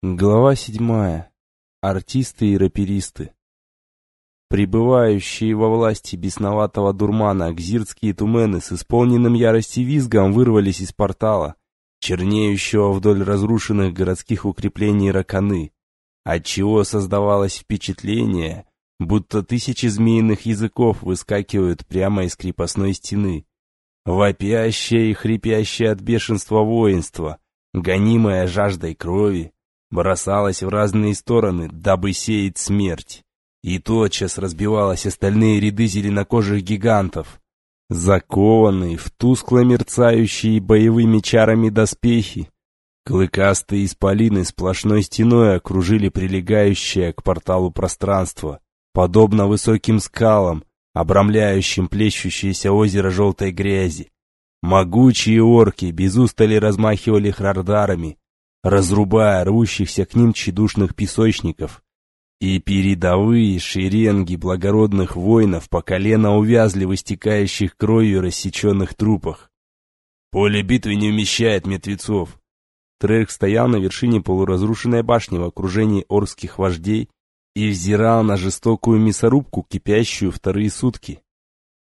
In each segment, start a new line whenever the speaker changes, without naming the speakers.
Глава седьмая. Артисты и раперисты. Прибывающие во власти бесноватого дурмана гзиртские тумены с исполненным ярости визгом вырвались из портала, чернеющего вдоль разрушенных городских укреплений раканы, отчего создавалось впечатление, будто тысячи змеиных языков выскакивают прямо из крепостной стены. Вопящее и хрипящее от бешенства воинство, гонимое жаждой крови, бросалась в разные стороны, дабы сеять смерть. И тотчас разбивалась остальные ряды зеленокожих гигантов. Закованные в тускло мерцающие боевыми чарами доспехи, клыкастые исполины сплошной стеной окружили прилегающее к порталу пространство, подобно высоким скалам, обрамляющим плещущееся озеро желтой грязи. Могучие орки без устали размахивали хрардарами, разрубая рвущихся к ним тщедушных песочников. И передовые шеренги благородных воинов по колено увязли в истекающих кровью рассеченных трупах. Поле битвы не вмещает мертвецов. Трек стоял на вершине полуразрушенной башни в окружении орских вождей и взирал на жестокую мясорубку, кипящую вторые сутки.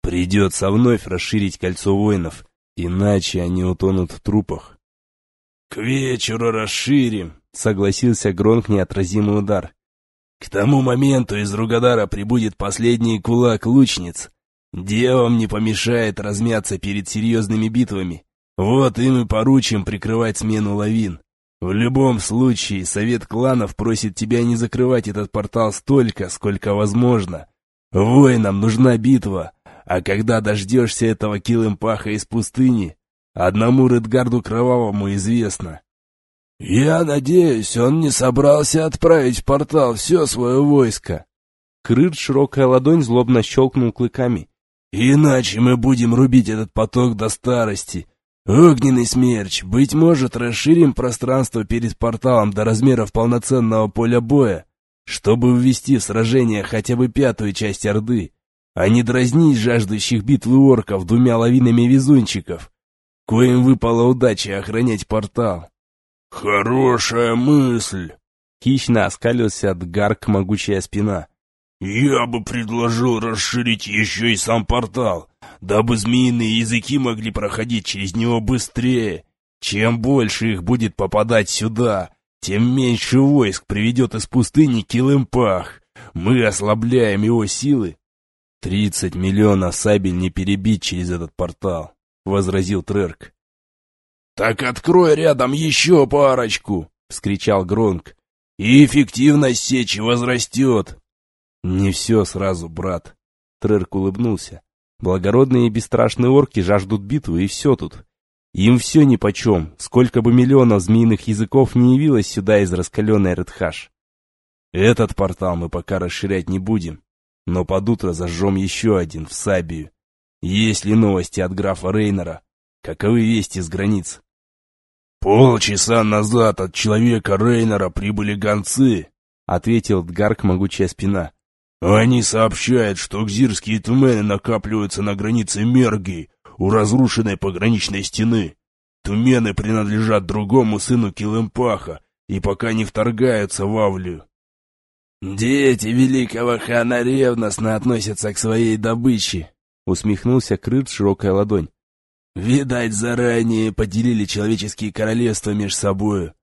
Придется вновь расширить кольцо воинов, иначе они утонут в трупах. «К вечеру расширим», — согласился Гронк неотразимый удар. «К тому моменту из Ругадара прибудет последний кулак лучниц. Девам не помешает размяться перед серьезными битвами. Вот им и поручим прикрывать смену лавин. В любом случае, совет кланов просит тебя не закрывать этот портал столько, сколько возможно. Воинам нужна битва, а когда дождешься этого килымпаха из пустыни, Одному Редгарду Кровавому известно. «Я надеюсь, он не собрался отправить в портал все свое войско».
Крыт широкая ладонь злобно щелкнул клыками.
«Иначе мы будем рубить этот поток до старости. Огненный смерч, быть может, расширим пространство перед порталом до размеров полноценного поля боя, чтобы ввести в сражение хотя бы пятую часть Орды, а не дразнить жаждущих битвы орков двумя лавинами везунчиков» коим выпала удача охранять портал.
«Хорошая мысль!»
Хищно оскалился от гарк могучая спина.
«Я бы предложил расширить еще и сам портал, дабы змеиные языки могли проходить через него быстрее. Чем больше их будет попадать сюда, тем меньше войск приведет из пустыни Килымпах. Мы ослабляем его силы.
Тридцать миллионов сабель не перебить через этот портал возразил Трерк.
«Так открой рядом еще парочку!» — вскричал Гронк. «И эффективность сечи возрастет!»
«Не все сразу, брат!» Трерк улыбнулся. «Благородные и бесстрашные орки жаждут битвы, и все тут. Им все нипочем, сколько бы миллионов змеиных языков не явилось сюда из раскаленной Редхаш. Этот портал мы пока расширять не будем, но под утро зажжем еще один в Сабию. Есть ли новости от графа Рейнера? Каковы вести с границ?
«Полчаса назад от человека Рейнера прибыли гонцы», — ответил Дгарк могучая спина. «Они сообщают, что гзирские тумены накапливаются на границе Мергии, у разрушенной пограничной стены. Тумены принадлежат другому сыну Килымпаха и пока не вторгаются в Авлию.
Дети великого хана ревностно относятся к своей добыче, Усмехнулся крыт широкая ладонь. Видать, заранее поделили человеческие королевства между собою.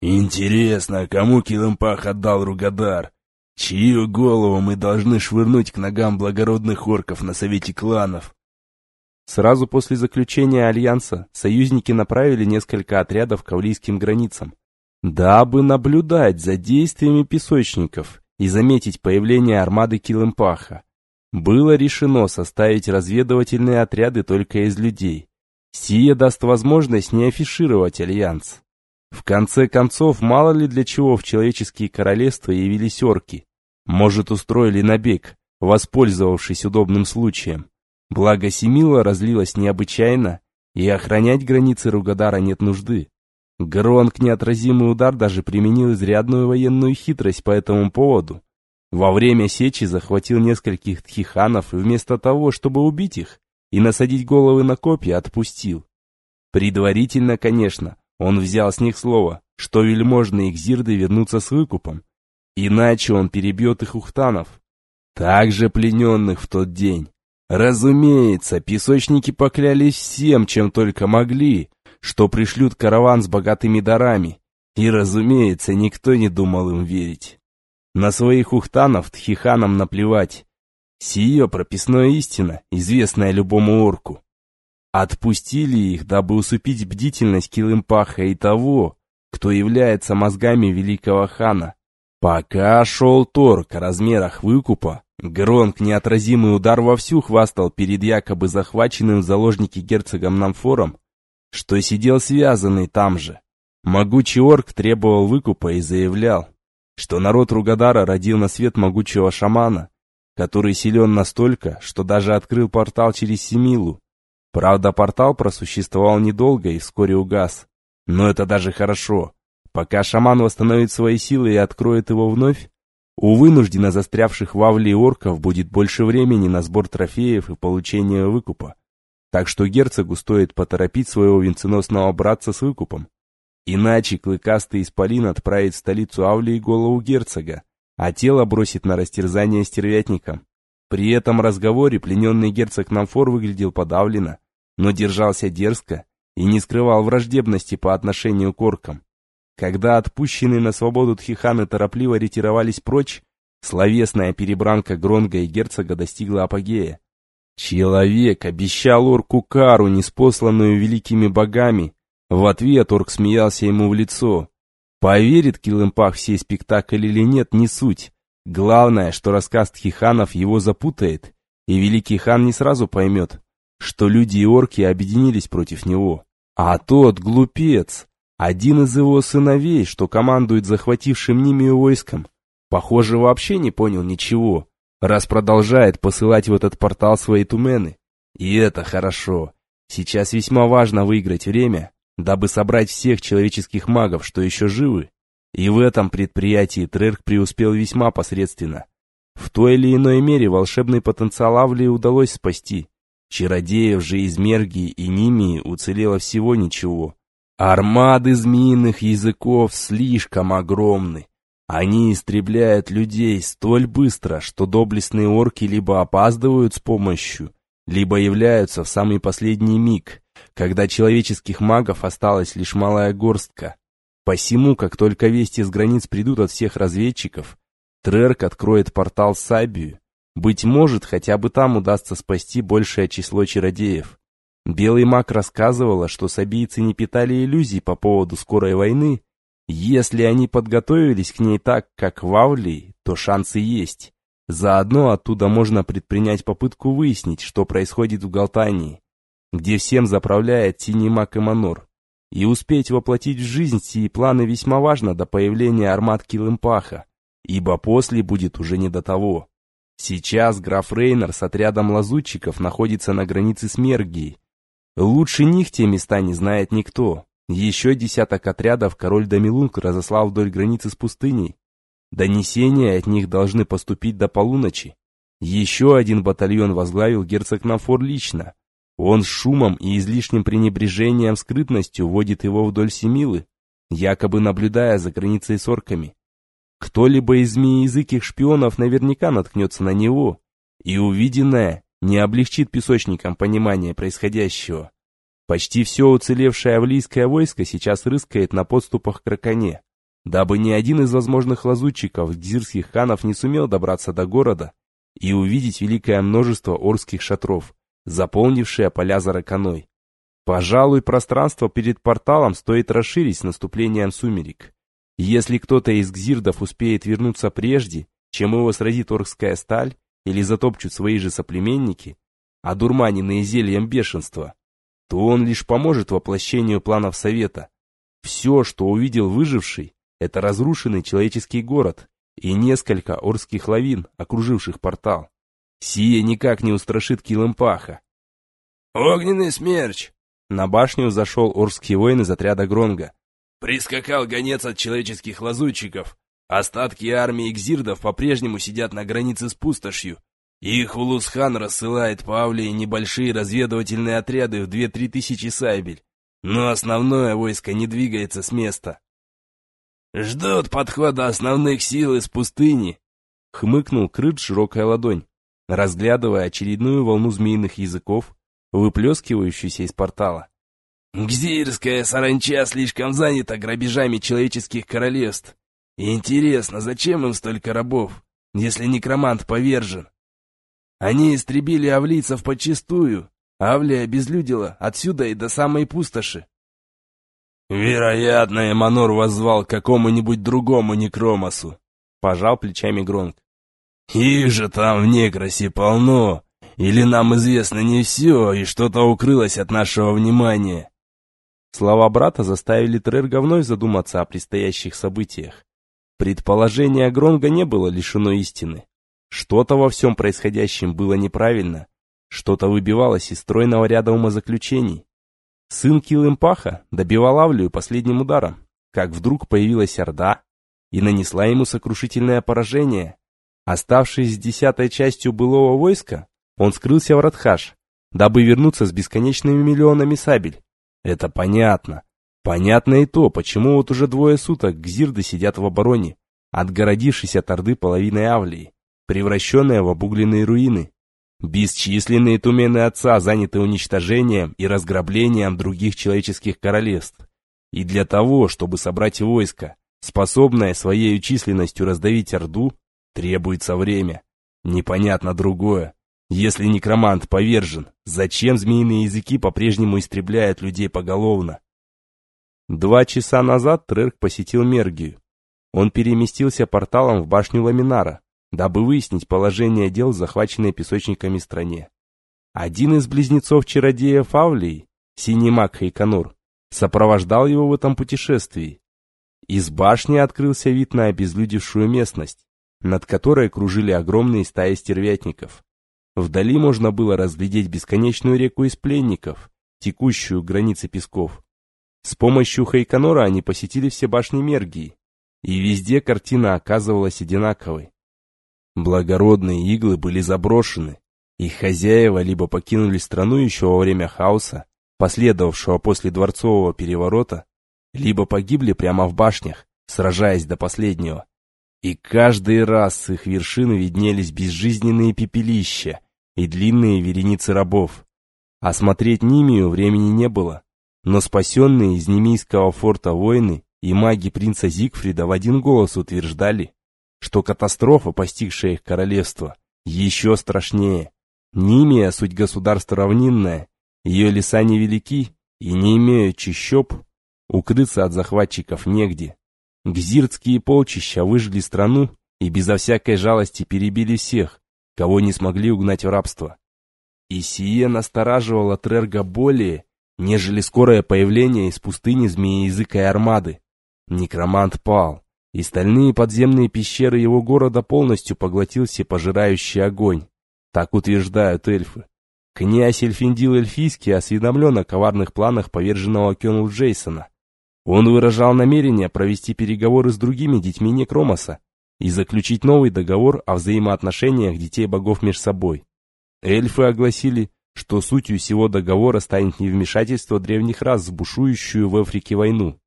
Интересно, кому Килымпах отдал Ругадар? Чью голову мы должны швырнуть к ногам благородных орков на совете кланов?
Сразу после заключения альянса союзники направили несколько отрядов к авлийским границам, дабы наблюдать за действиями песочников и заметить появление армады Килымпаха. Было решено составить разведывательные отряды только из людей. Сия даст возможность не афишировать альянс. В конце концов, мало ли для чего в человеческие королевства явились орки. Может, устроили набег, воспользовавшись удобным случаем. Благо Семила разлилась необычайно, и охранять границы Ругадара нет нужды. Гронк неотразимый удар даже применил изрядную военную хитрость по этому поводу. Во время сечи захватил нескольких тхиханов и вместо того, чтобы убить их и насадить головы на копья, отпустил. Предварительно, конечно, он взял с них слово, что вельможные гзирды вернутся с выкупом, иначе он перебьет их ухтанов, также плененных в тот день. Разумеется, песочники поклялись всем, чем только могли, что пришлют караван с богатыми дарами, и, разумеется, никто не думал им верить. На своих ухтанов тхиханам наплевать. Сие прописная истина, известная любому орку. Отпустили их, дабы усыпить бдительность Килымпаха и того, кто является мозгами великого хана. Пока шел торг о размерах выкупа, Гронк неотразимый удар вовсю хвастал перед якобы захваченным в заложники герцогом Намфором, что сидел связанный там же. Могучий орк требовал выкупа и заявлял, что народ Ругадара родил на свет могучего шамана, который силен настолько, что даже открыл портал через Семилу. Правда, портал просуществовал недолго и вскоре угас. Но это даже хорошо. Пока шаман восстановит свои силы и откроет его вновь, у вынужденно застрявших в Авлии орков будет больше времени на сбор трофеев и получение выкупа. Так что герцогу стоит поторопить своего венценосного братца с выкупом. Иначе клыкастый исполин отправит в столицу Авлии голову герцога, а тело бросит на растерзание стервятникам. При этом разговоре плененный герцог Намфор выглядел подавленно, но держался дерзко и не скрывал враждебности по отношению к оркам. Когда отпущенные на свободу тхиханы торопливо ретировались прочь, словесная перебранка Гронга и герцога достигла апогея. Человек обещал орку кару, неспосланную великими богами, в ответ орк смеялся ему в лицо. Поверит Килымпах в сей спектакль или нет, не суть. Главное, что рассказ Тхиханов его запутает, и великий хан не сразу поймет, что люди и орки объединились против него. А тот глупец, один из его сыновей, что командует захватившим ними войском, похоже, вообще не понял ничего, раз продолжает посылать в этот портал свои тумены. И это хорошо. Сейчас весьма важно выиграть время, дабы собрать всех человеческих магов, что еще живы. И в этом предприятии Трерк преуспел весьма посредственно. В той или иной мере волшебный потенциал Авлии удалось спасти. Чародеев же из Мергии и Нимии уцелело всего ничего. Армады змеиных языков слишком огромны. Они истребляют людей столь быстро, что доблестные орки либо опаздывают с помощью, либо являются в самый последний миг, когда человеческих магов осталась лишь малая горстка. Посему, как только вести с границ придут от всех разведчиков, Трерк откроет портал Сабию. Быть может, хотя бы там удастся спасти большее число чародеев. Белый маг рассказывала, что сабийцы не питали иллюзий по поводу скорой войны. Если они подготовились к ней так, как в Авлии, то шансы есть. Заодно оттуда можно предпринять попытку выяснить, что происходит в Галтании где всем заправляет синий маг Эманор. И успеть воплотить в жизнь сии планы весьма важно до появления армат Килымпаха, ибо после будет уже не до того. Сейчас граф Рейнер с отрядом лазутчиков находится на границе с Мергией. Лучше них те места не знает никто. Еще десяток отрядов король Дамилунг разослал вдоль границы с пустыней. Донесения от них должны поступить до полуночи. Еще один батальон возглавил герцог Нафор лично, он шумом и излишним пренебрежением скрытностью водит его вдоль Семилы, якобы наблюдая за границей с орками. Кто-либо из змеязыких шпионов наверняка наткнется на него, и увиденное не облегчит песочникам понимание происходящего. Почти все уцелевшее авлийское войско сейчас рыскает на подступах к Раконе, дабы ни один из возможных лазутчиков дзирских ханов не сумел добраться до города и увидеть великое множество орских шатров заполнившая поля зараканой. Пожалуй, пространство перед порталом стоит расширить с наступлением сумерек. Если кто-то из гзирдов успеет вернуться прежде, чем его сразит оркская сталь или затопчут свои же соплеменники, одурманенные зельем бешенства, то он лишь поможет воплощению планов Совета. Все, что увидел выживший, это разрушенный человеческий город и несколько орских лавин, окруживших портал. Сие никак не устрашит Килымпаха.
«Огненный смерч!»
На башню зашел орский воин из отряда Гронга.
«Прискакал гонец от человеческих лазутчиков. Остатки армии Гзирдов по-прежнему сидят на границе с пустошью. Их Улусхан рассылает по Авлии небольшие разведывательные отряды в две-три тысячи сайбель. Но основное войско не двигается с места. Ждут подхода основных сил из пустыни.
Хмыкнул Крыт широкая ладонь, разглядывая очередную волну змеиных языков, выплескивающуюся из портала.
Гзирская саранча слишком занята грабежами человеческих королевств. Интересно, зачем им столько рабов, если некромант повержен? Они истребили авлийцев подчистую. Авлия обезлюдила отсюда и до самой пустоши.
Вероятно, Эманор воззвал к какому-нибудь другому некромосу. Пожал плечами Гронк. Их же там в Некросе полно. Или нам известно не все, и что-то укрылось от нашего внимания.
Слова брата заставили Трерга вновь задуматься о предстоящих событиях. Предположение Гронга не было лишено истины. Что-то во всем происходящем было неправильно, что-то выбивалось из стройного ряда умозаключений. Сын Килымпаха добивал Авлию последним ударом, как вдруг появилась Орда и нанесла ему сокрушительное поражение. Оставшись с десятой частью былого войска, он скрылся в Радхаш, дабы вернуться с бесконечными миллионами сабель. Это понятно. Понятно и то, почему вот уже двое суток гзирды сидят в обороне, отгородившись от Орды половиной Авлии, превращенная в обугленные руины. Бесчисленные тумены отца заняты уничтожением и разграблением других человеческих королевств. И для того, чтобы собрать войско, способное своей численностью раздавить Орду, требуется время. Непонятно другое. Если некромант повержен, зачем змеиные языки по-прежнему истребляют людей поголовно? Два часа назад Трерк посетил Мергию. Он переместился порталом в башню Ламинара, дабы выяснить положение дел в захваченной песочниками стране. Один из близнецов-чародеев Авлии, синий маг Хайканур, сопровождал его в этом путешествии. Из башни открылся вид на обезлюдевшую местность, над которой кружили огромные стаи стервятников. Вдали можно было разглядеть бесконечную реку из пленников, текущую к границе песков. С помощью Хайканора они посетили все башни Мергии, и везде картина оказывалась одинаковой. Благородные иглы были заброшены, их хозяева либо покинули страну еще во время хаоса, последовавшего после дворцового переворота, либо погибли прямо в башнях, сражаясь до последнего. И каждый раз с их вершины виднелись безжизненные пепелища и длинные вереницы рабов. Осмотреть Нимию времени не было, но спасенные из немийского форта воины и маги принца Зигфрида в один голос утверждали, что катастрофа, постигшая их королевство, еще страшнее. Нимия — суть государства равнинное, ее леса невелики и не имеют чащоб, укрыться от захватчиков негде. Гзиртские полчища выжгли страну и безо всякой жалости перебили всех, кого не смогли угнать в рабство. И сие настораживало Трерга более, нежели скорое появление из пустыни змееязыкой армады. Некромант пал, и стальные подземные пещеры его города полностью поглотил всепожирающий огонь. Так утверждают эльфы. Князь Эльфиндил Эльфийский осведомлен о коварных планах поверженного Кёнл Джейсона. Он выражал намерение провести переговоры с другими детьми Некромоса и заключить новый договор о взаимоотношениях детей богов между собой. Эльфы огласили, что сутью всего договора станет невмешательство древних рас в бушующую в Африке войну.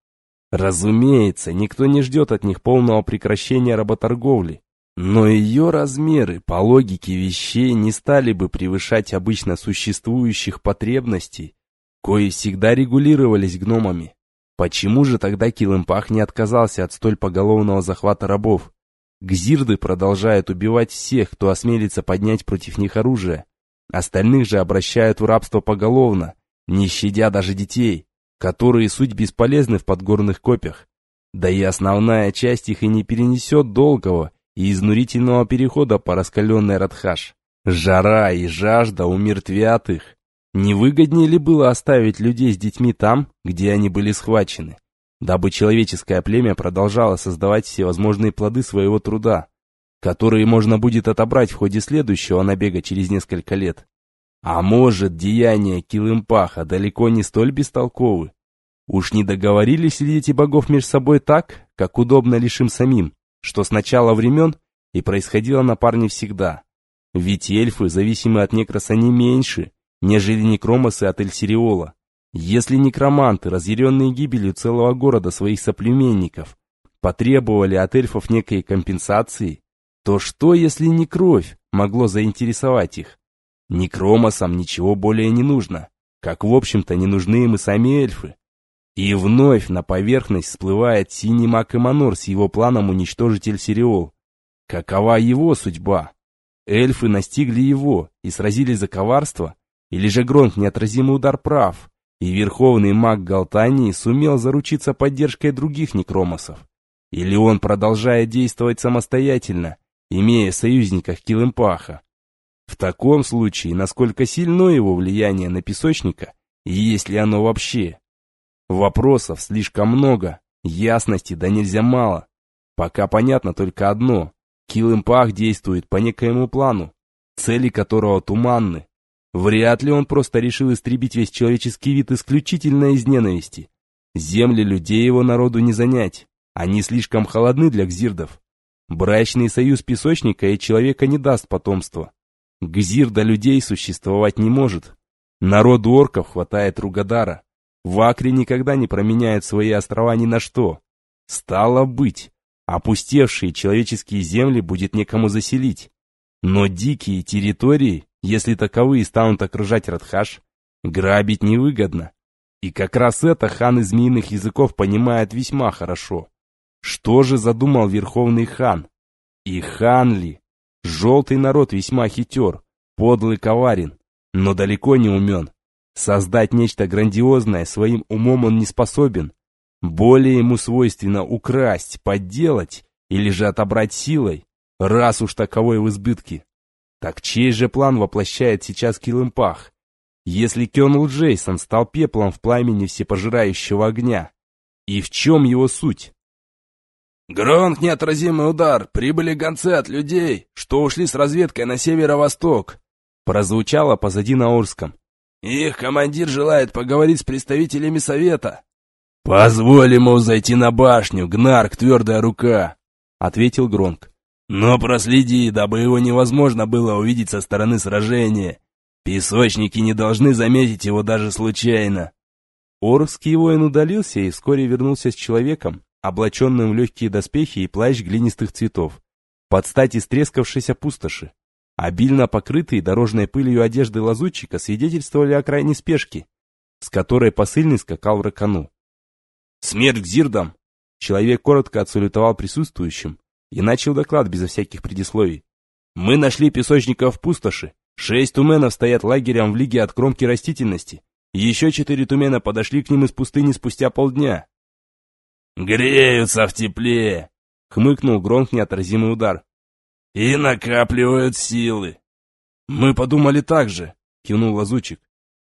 Разумеется, никто не ждет от них полного прекращения работорговли, но ее размеры, по логике вещей, не стали бы превышать обычно существующих потребностей, кои всегда регулировались гномами. Почему же тогда Килымпах не отказался от столь поголовного захвата рабов? Гзирды продолжают убивать всех, кто осмелится поднять против них оружие. Остальных же обращают в рабство поголовно, не щадя даже детей которые суть бесполезны в подгорных копьях. Да и основная часть их и не перенесет долгого и изнурительного перехода по раскаленной Радхаш. Жара и жажда умертвят их. Не выгоднее ли было оставить людей с детьми там, где они были схвачены, дабы человеческое племя продолжало создавать всевозможные плоды своего труда, которые можно будет отобрать в ходе следующего набега через несколько лет? А может, деяния Килымпаха далеко не столь бестолковы? Уж не договорились ли эти богов между собой так, как удобно лишь им самим, что с начала времен и происходило на парне всегда? Ведь эльфы зависимы от некроса не меньше, нежели некромосы от Эльсириола. Если некроманты, разъяренные гибелью целого города своих соплеменников, потребовали от эльфов некой компенсации, то что, если не кровь, могло заинтересовать их? Некромосам ничего более не нужно, как в общем-то не нужны им и сами эльфы. И вновь на поверхность всплывает синий маг Эманор с его планом уничтожить Эльсириол. Какова его судьба? Эльфы настигли его и сразили за коварство? Или же Гронк неотразимый удар прав, и верховный маг Галтании сумел заручиться поддержкой других некромосов? Или он продолжает действовать самостоятельно, имея в союзниках Килымпаха? В таком случае, насколько сильно его влияние на песочника, и есть ли оно вообще? Вопросов слишком много, ясности да нельзя мало. Пока понятно только одно. Килымпах действует по некоему плану, цели которого туманны. Вряд ли он просто решил истребить весь человеческий вид исключительно из ненависти. Земли людей его народу не занять. Они слишком холодны для гзирдов. Брачный союз песочника и человека не даст потомства. Гзир до людей существовать не может. Народу орков хватает Ругадара. В Акре никогда не променяют свои острова ни на что. Стало быть, опустевшие человеческие земли будет некому заселить. Но дикие территории, если таковые станут окружать Радхаш, грабить невыгодно. И как раз это хан из змеиных языков понимает весьма хорошо. Что же задумал Верховный хан? И хан ли? Желтый народ весьма хитер, подлый коварен, но далеко не умен. Создать нечто грандиозное своим умом он не способен. Более ему свойственно украсть, подделать или же отобрать силой, раз уж таковой в избытке. Так чей же план воплощает сейчас Килымпах? Если Кёнл Джейсон стал пеплом в пламени всепожирающего огня? И в чем его суть?
Гронк неотразимый удар, прибыли гонцы от людей, что ушли с разведкой на северо-восток.
Прозвучало позади на Орском.
Их командир желает поговорить с представителями совета. Позволь ему зайти на башню, Гнарк, твердая рука, ответил Гронк. Но проследи, дабы его невозможно было увидеть со стороны сражения. Песочники не должны заметить его даже случайно.
Орский воин удалился и вскоре вернулся с человеком, облаченным в легкие доспехи и плащ глинистых цветов, под стать истрескавшейся пустоши. Обильно покрытые дорожной пылью одежды лазутчика свидетельствовали о крайней спешке, с которой посыльный скакал в ракану. «Смерть к зирдам!» Человек коротко отсалютовал присутствующим и начал доклад безо всяких предисловий. «Мы нашли песочников в пустоши. Шесть туменов стоят лагерем в лиге от кромки растительности. Еще четыре тумена подошли к ним из пустыни спустя полдня».
«Греются в тепле!» — хмыкнул Гронк неотразимый удар. И накапливают силы.
Мы подумали так же, кивнул лазучик.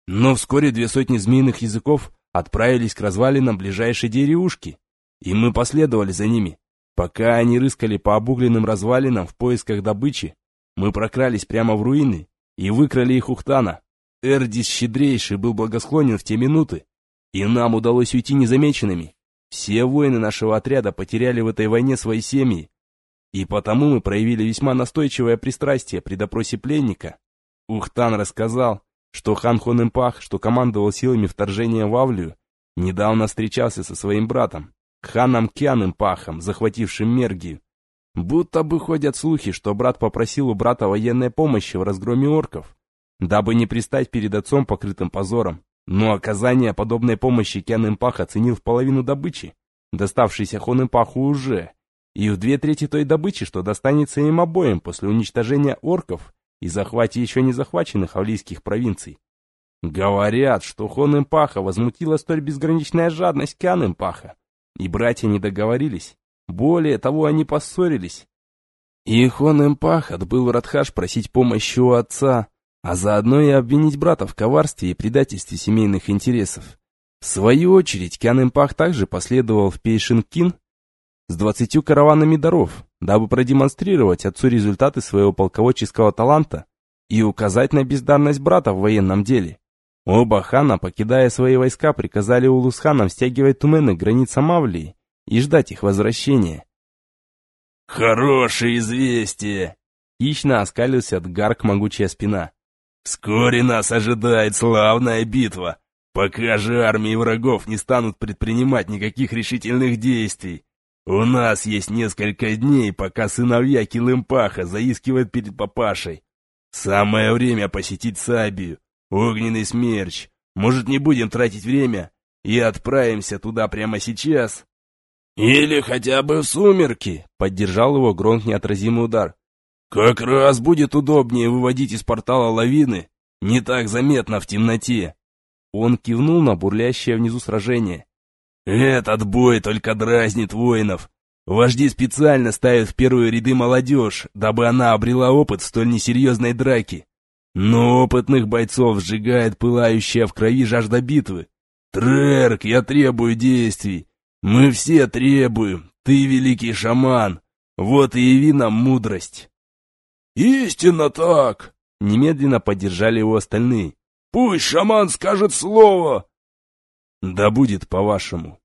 Но вскоре две сотни змеиных языков отправились к развалинам ближайшей деревушки, и мы последовали за ними. Пока они рыскали по обугленным развалинам в поисках добычи, мы прокрались прямо в руины и выкрали их Ухтана. Эрдис Щедрейший был благосклонен в те минуты, и нам удалось уйти незамеченными. Все воины нашего отряда потеряли в этой войне свои семьи, и потому мы проявили весьма настойчивое пристрастие при допросе пленника. Ухтан рассказал, что хан Хонэмпах, что командовал силами вторжения в Авлию, недавно встречался со своим братом, ханом Кянэмпахом, захватившим Мергию. Будто бы ходят слухи, что брат попросил у брата военной помощи в разгроме орков, дабы не пристать перед отцом покрытым позором. Но оказание подобной помощи Кянэмпах оценил в половину добычи, доставшейся Хонэмпаху уже, и в две трети той добычи, что достанется им обоим после уничтожения орков и захвате еще не захваченных авлийских провинций. Говорят, что хон Импаха возмутила столь безграничная жадность Кян Импаха, и братья не договорились. Более того, они поссорились. И хон Импах отбыл Радхаш просить помощи у отца, а заодно и обвинить брата в коварстве и предательстве семейных интересов. В свою очередь, Кян Импах также последовал в Пейшинкин с двадцатью караванами даров, дабы продемонстрировать отцу результаты своего полководческого таланта и указать на бездарность брата в военном деле. Оба хана, покидая свои войска, приказали улусханам стягивать тумены к границам Авлии и ждать их возвращения.
«Хорошее известие!»
Хищно оскалился от гарк могучая спина.
«Вскоре нас ожидает славная битва, пока же армии врагов не станут предпринимать никаких решительных действий. У нас есть несколько дней, пока сыновья Килымпаха заискивают перед папашей. Самое время посетить Сабию, огненный смерч. Может, не будем тратить время и отправимся туда прямо сейчас?» «Или хотя бы в сумерки», — поддержал его Гронк неотразимый удар. «Как раз будет удобнее выводить из портала лавины, не так заметно в темноте». Он кивнул на бурлящее внизу сражение. «Этот бой только дразнит воинов. Вожди специально ставят в первые ряды молодежь, дабы она обрела опыт в столь несерьезной драке. Но опытных бойцов сжигает пылающая в крови жажда битвы. Трерк, я требую действий. Мы все требуем. Ты великий шаман. Вот и яви нам мудрость. Истинно так. Немедленно поддержали его остальные. Пусть шаман скажет слово. Да будет по-вашему.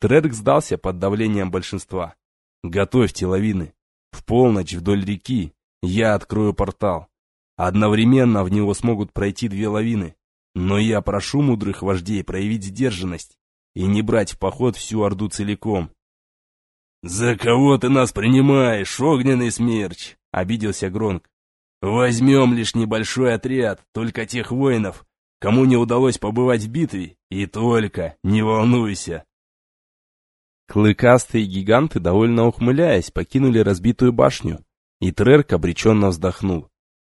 Трерк сдался под давлением большинства. Готовьте лавины. В полночь вдоль реки я открою портал. Одновременно в него смогут пройти две лавины. Но я прошу мудрых вождей проявить сдержанность и не брать в поход всю Орду целиком. «За кого ты нас принимаешь, огненный смерч?» — обиделся Гронк. «Возьмем лишь небольшой отряд, только тех воинов, кому не удалось побывать в битве, и только, не волнуйся». Клыкастые гиганты, довольно ухмыляясь, покинули разбитую башню, и Трерк обреченно вздохнул.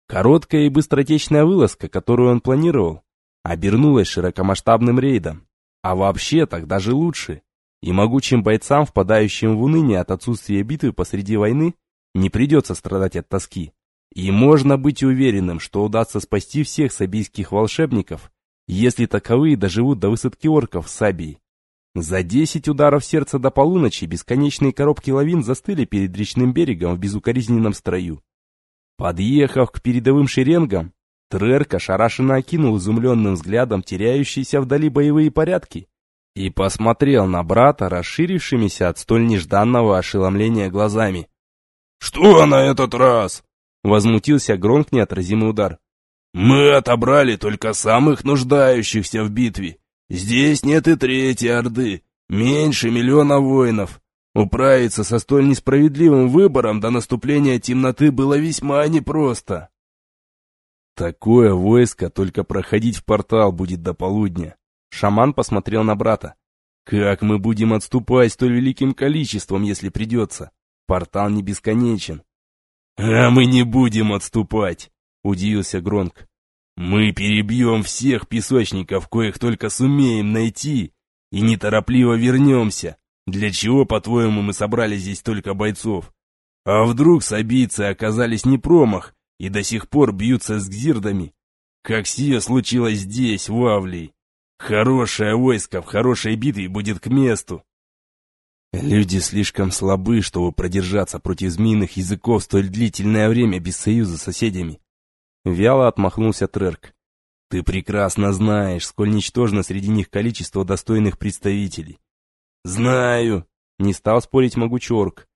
Короткая и быстротечная вылазка, которую он планировал, обернулась широкомасштабным рейдом. А вообще так даже лучше. И могучим бойцам, впадающим в уныние от отсутствия битвы посреди войны, не придется страдать от тоски. И можно быть уверенным, что удастся спасти всех сабийских волшебников, если таковые доживут до высадки орков в Сабии. За десять ударов сердца до полуночи бесконечные коробки лавин застыли перед речным берегом в безукоризненном строю. Подъехав к передовым шеренгам, Трерк ошарашенно окинул изумленным взглядом теряющиеся вдали боевые порядки и посмотрел на брата расширившимися от столь нежданного ошеломления глазами. «Что на этот раз?» — возмутился Гронк неотразимый удар. «Мы отобрали только самых нуждающихся в битве. Здесь нет и третьей орды, меньше миллиона воинов. Управиться со столь несправедливым выбором до наступления темноты было весьма непросто». Такое войско только проходить в портал будет до полудня. Шаман посмотрел на брата. Как мы будем отступать столь великим количеством, если придется? Портал не бесконечен. А мы не будем отступать, удивился Гронк. Мы перебьем всех песочников, коих только сумеем найти, и неторопливо вернемся. Для чего, по-твоему, мы собрали здесь только бойцов? А вдруг сабийцы оказались не промах, и до сих пор бьются с гзирдами, как сие случилось здесь, в Авлии. Хорошее войско в хорошей битве будет к месту. Люди слишком слабы, чтобы продержаться против змеиных языков столь длительное время без союза с соседями. Вяло отмахнулся Трерк. Ты прекрасно знаешь, сколь ничтожно среди них количество достойных представителей. Знаю, не стал спорить могучорк.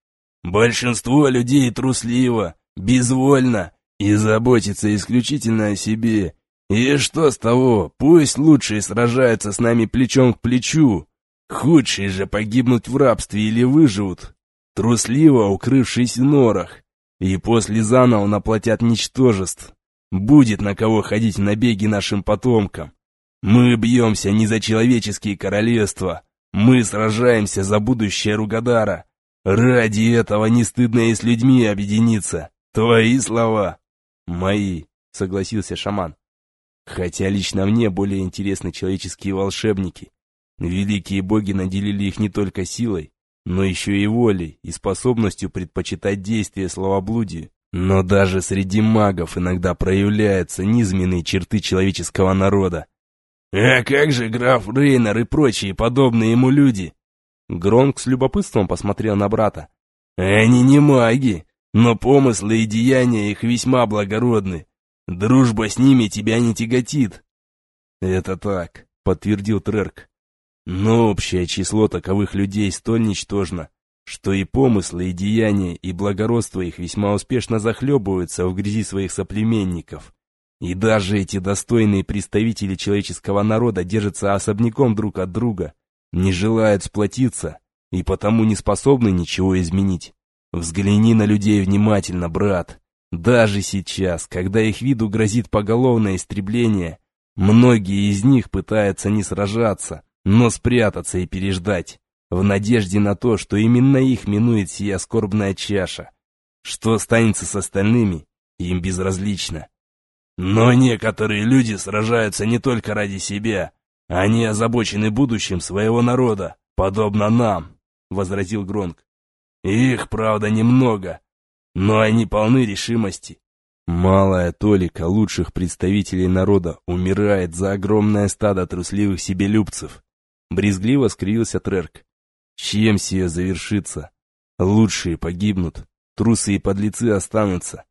Большинство людей трусливо, безвольно и заботиться исключительно о себе. И что с того, пусть лучшие сражаются с нами плечом к плечу. Худшие же погибнут в рабстве или выживут, трусливо укрывшись в норах, и после заново наплатят ничтожеств. Будет на кого ходить в набеги нашим потомкам. Мы бьемся не за человеческие королевства, мы сражаемся за будущее Ругадара. Ради этого не стыдно и с людьми объединиться. Твои слова. «Мои», — согласился шаман. «Хотя лично мне более интересны человеческие волшебники. Великие боги наделили их не только силой, но еще и волей и способностью предпочитать действия словоблудию. Но даже среди магов иногда проявляются низменные черты человеческого народа. А как же граф Рейнер и прочие подобные ему люди? Гронк с любопытством посмотрел на брата. Они не маги, но помыслы и деяния их весьма благородны. Дружба с ними тебя не тяготит. Это так, подтвердил Трерк. Но общее число таковых людей столь ничтожно, что и помыслы, и деяния, и благородство их весьма успешно захлебываются в грязи своих соплеменников. И даже эти достойные представители человеческого народа держатся особняком друг от друга, не желают сплотиться
и потому не способны ничего изменить. Взгляни на людей внимательно, брат. Даже сейчас, когда их виду грозит поголовное истребление, многие из них пытаются не сражаться, но спрятаться и переждать, в надежде на то, что именно их минует сия скорбная чаша. Что останется с остальными, им безразлично. Но некоторые люди сражаются не только ради себя, они озабочены будущим своего народа, подобно нам, — возразил Гронк. Их, правда, немного, но они полны решимости. Малая толика лучших представителей народа умирает за огромное стадо трусливых себелюбцев. Брезгливо скривился Трерк. Чем сие завершится? Лучшие погибнут, трусы и подлецы останутся.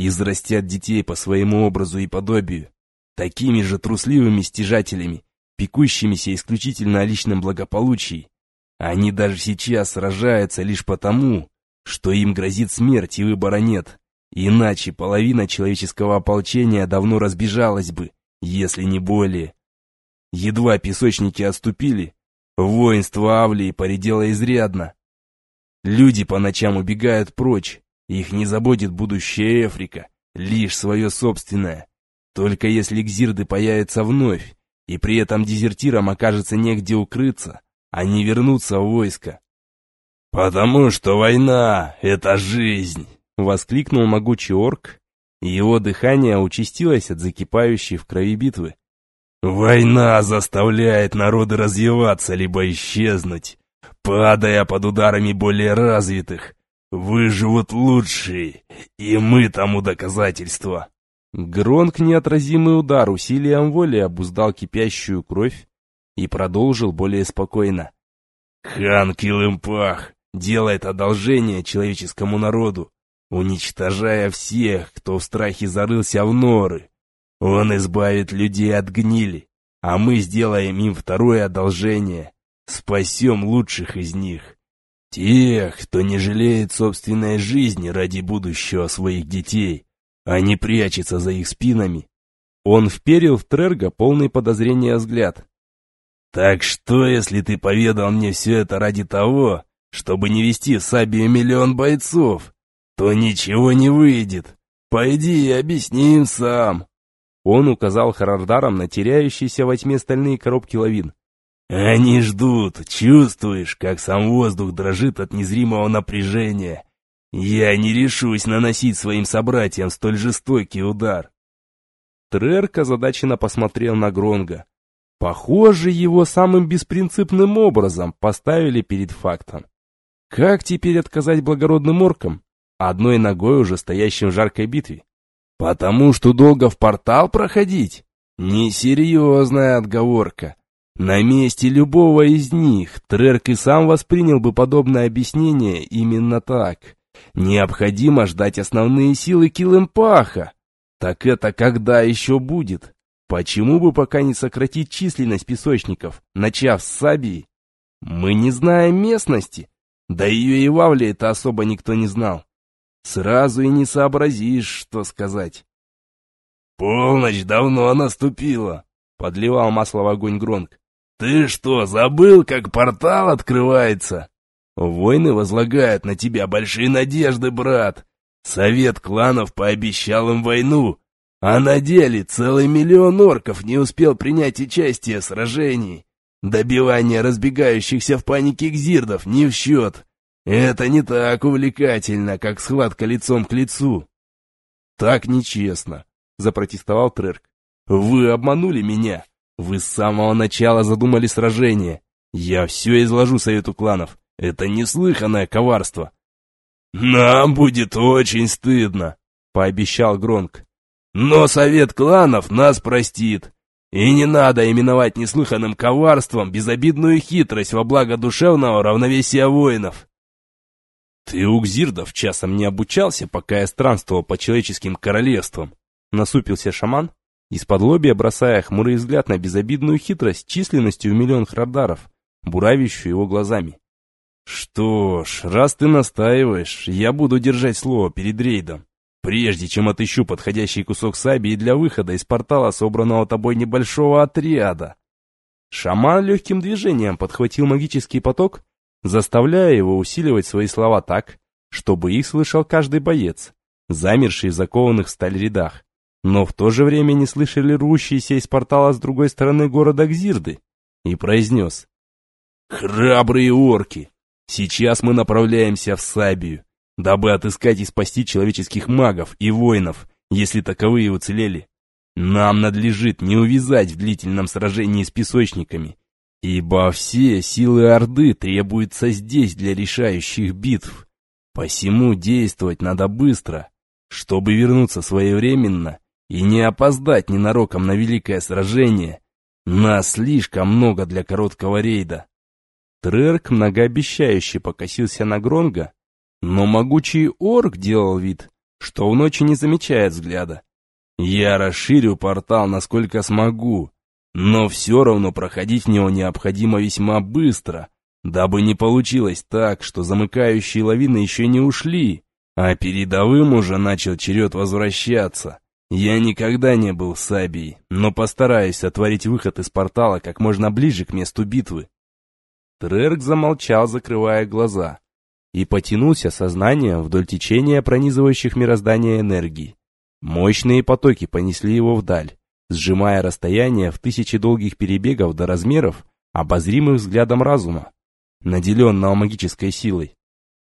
И взрастят детей по своему образу и подобию. Такими же трусливыми стяжателями, пекущимися исключительно о личном благополучии. Они даже сейчас сражаются лишь потому, что им грозит смерть и выбора нет. Иначе половина человеческого ополчения давно разбежалась бы, если не более. Едва песочники отступили, воинство Авлии поредело изрядно. Люди по ночам убегают прочь, их не заботит будущее Эфрика, лишь свое собственное. Только если гзирды появятся вновь, и при этом дезертирам окажется негде укрыться, они вернутся в войско. «Потому что война — это жизнь!» — воскликнул могучий орк, и его дыхание участилось от закипающей в крови битвы. «Война заставляет народы развиваться либо исчезнуть, падая под ударами более развитых. Выживут лучшие, и мы тому доказательство». Гронк неотразимый удар усилием воли обуздал кипящую кровь и продолжил более спокойно. «Хан Килымпах делает одолжение человеческому народу, уничтожая всех, кто в страхе зарылся в норы. Он избавит людей от гнили, а мы сделаем им второе одолжение, спасем лучших из них. Тех, кто не жалеет собственной жизни ради будущего своих детей, а не прячется за их спинами. Он вперил в Трерга полный подозрения взгляд. «Так что, если ты поведал мне все это ради того, чтобы не вести в Сабию миллион бойцов, то ничего не выйдет. Пойди и объясни им сам. Он указал Харардаром на теряющиеся во тьме стальные коробки лавин. Они ждут, чувствуешь, как сам воздух дрожит от незримого напряжения. Я не решусь наносить своим собратьям столь жестокий удар. Трерк озадаченно посмотрел на Гронга. Похоже, его самым беспринципным образом поставили перед фактом. Как теперь отказать благородным оркам, одной ногой уже стоящим в жаркой битве? Потому что долго в портал проходить? Несерьезная отговорка. На месте любого из них Трерк и сам воспринял бы подобное объяснение именно так. Необходимо ждать основные силы Килэмпаха. Так это когда еще будет? Почему бы пока не сократить численность песочников, начав с Сабии? Мы не знаем местности, да ее и в Авле-то особо никто не знал. Сразу и не сообразишь, что сказать. «Полночь давно наступила», — подливал масло в огонь Гронк. «Ты что, забыл, как портал открывается?» «Войны возлагают на тебя большие надежды, брат. Совет кланов пообещал им войну, а на деле целый миллион орков не успел принять участие в сражении. Добивание разбегающихся в панике гзирдов не в счет. Это не так увлекательно, как схватка лицом к лицу. Так нечестно, запротестовал Трерк. Вы обманули меня. Вы с самого начала задумали сражение. Я все изложу совету кланов. Это неслыханное коварство. Нам будет очень стыдно, пообещал Гронк. Но совет кланов нас простит. И не надо именовать неслыханным коварством безобидную хитрость во благо душевного равновесия воинов. Ты у Гзирдов часом не обучался, пока я странствовал по человеческим королевствам? Насупился шаман, из-под лобья бросая хмурый взгляд на безобидную хитрость численностью в миллион храдаров, буравящую его глазами. Что ж, раз ты настаиваешь, я буду держать слово перед рейдом прежде чем отыщу подходящий кусок сабии для выхода из портала собранного тобой небольшого отряда. Шаман легким движением подхватил магический поток
заставляя его усиливать свои слова так, чтобы их слышал каждый боец, замерший в закованных в сталь рядах, но в то же время не слышали рвущиеся из портала с другой стороны города Гзирды, и произнес «Храбрые орки! Сейчас мы направляемся в Сабию, дабы отыскать и спасти человеческих магов и воинов, если таковые уцелели. Нам надлежит не увязать в длительном сражении с песочниками, ибо все силы Орды требуются здесь для решающих битв. Посему действовать надо быстро, чтобы вернуться своевременно и не опоздать ненароком на великое сражение. Нас слишком много для короткого рейда. Трерк многообещающе покосился на Гронга, но могучий орк делал вид, что в ночи не замечает взгляда. Я расширю портал насколько смогу, но все равно проходить в него необходимо весьма быстро, дабы не получилось так, что замыкающие лавины еще не ушли, а передовым уже начал черед возвращаться. Я никогда не был Сабией, но постараюсь отворить выход из портала как можно ближе к месту битвы. Трерк замолчал, закрывая глаза, и потянулся сознанием вдоль течения пронизывающих мироздание энергии. Мощные потоки понесли его вдаль, сжимая расстояние в тысячи долгих перебегов до размеров, обозримых взглядом разума, наделенного магической силой.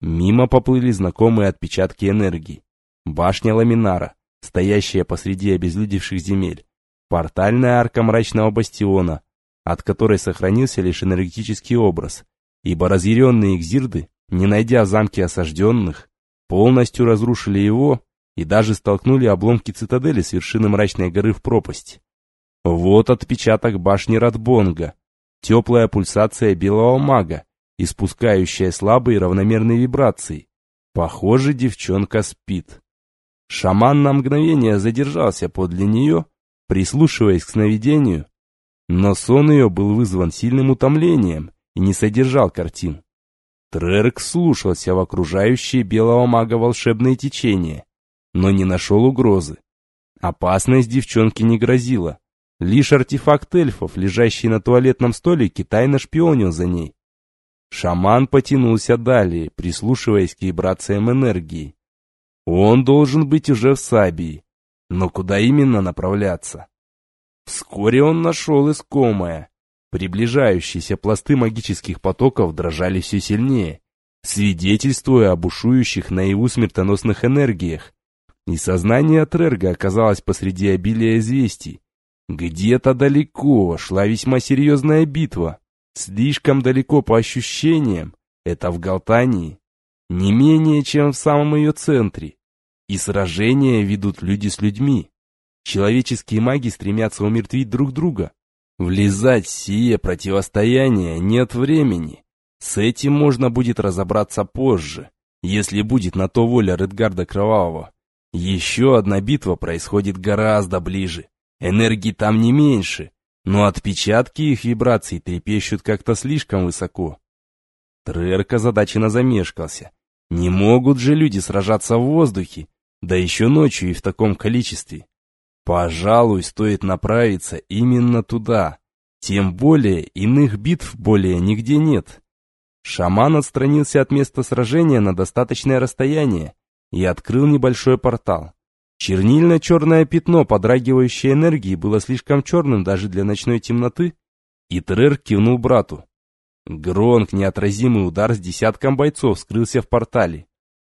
Мимо поплыли знакомые отпечатки энергии. Башня Ламинара, стоящая посреди обезлюдевших земель, портальная арка мрачного бастиона, от которой сохранился лишь энергетический образ, ибо разъяренные экзирды, не найдя замки осажденных, полностью разрушили его и даже столкнули обломки цитадели с вершины мрачной горы в пропасть. Вот отпечаток башни Радбонга, теплая пульсация белого мага, испускающая слабые равномерные вибрации. Похоже, девчонка спит. Шаман на мгновение задержался подле нее, прислушиваясь к сновидению, но сон ее был вызван сильным утомлением и не содержал картин. Трерк слушался в окружающие белого мага волшебные течения, но не нашел угрозы. Опасность девчонке не грозила. Лишь артефакт эльфов, лежащий на туалетном столике, тайно шпионил за ней. Шаман потянулся далее, прислушиваясь к вибрациям энергии. Он должен быть уже в Сабии, но куда именно направляться? Вскоре он нашел искомое. Приближающиеся пласты магических потоков дрожали все сильнее, свидетельствуя об бушующих наяву смертоносных энергиях, и сознание Трерга оказалось посреди обилия известий. Где-то далеко шла весьма серьезная битва. Слишком далеко по ощущениям. Это в Галтании. Не менее, чем в самом ее центре. И сражения ведут люди с людьми. Человеческие маги стремятся умертвить друг друга. Влезать в сие противостояние нет времени. С этим можно будет разобраться позже, если будет на то воля Редгарда Кровавого. Еще одна битва происходит гораздо ближе. Энергии там не меньше, но отпечатки их вибраций трепещут как-то слишком высоко. Трерк озадаченно замешкался. Не могут же люди сражаться в воздухе, да еще ночью и в таком количестве. Пожалуй, стоит направиться именно туда. Тем более иных битв более нигде нет. Шаман отстранился от места сражения на достаточное расстояние и открыл небольшой портал. Чернильно-черное пятно, подрагивающее энергией, было слишком черным даже для ночной темноты, и Трер кивнул брату. Гронк, неотразимый удар с десятком бойцов, скрылся в портале.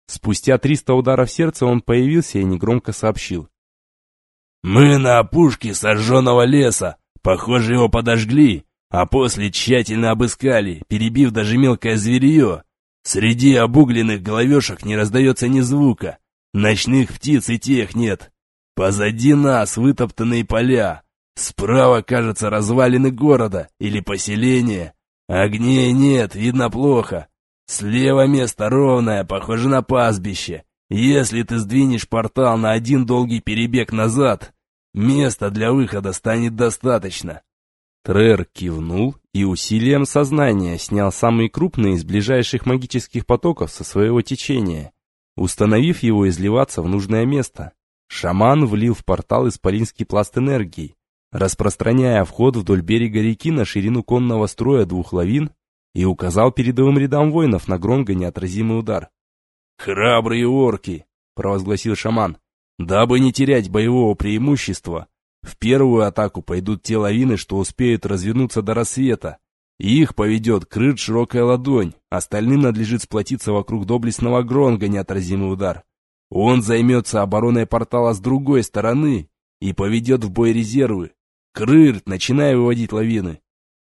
Спустя триста ударов сердца он появился и негромко сообщил.
«Мы на опушке сожженного леса. Похоже, его подожгли, а после тщательно обыскали, перебив даже мелкое зверье. Среди обугленных головешек не раздается ни звука. Ночных птиц и тех нет. Позади нас вытоптанные поля. Справа, кажется, развалины города или поселения. Огней нет, видно плохо. Слева место ровное, похоже на пастбище. Если ты сдвинешь портал на один долгий перебег назад, места для выхода станет достаточно.
Трер кивнул и усилием сознания снял самый крупный из ближайших магических потоков со своего течения, установив его изливаться в нужное место. Шаман влил в портал исполинский пласт энергии, распространяя вход вдоль берега реки на ширину конного строя двух лавин и указал передовым рядам воинов на громко неотразимый удар.
«Храбрые орки!» — провозгласил шаман. «Дабы не терять боевого преимущества, в первую атаку пойдут те лавины, что успеют развернуться до рассвета. И их поведет крыт широкая ладонь, остальным надлежит сплотиться вокруг доблестного Гронга неотразимый удар. Он займется обороной портала с другой стороны и поведет в бой резервы. Крырт, начиная выводить лавины.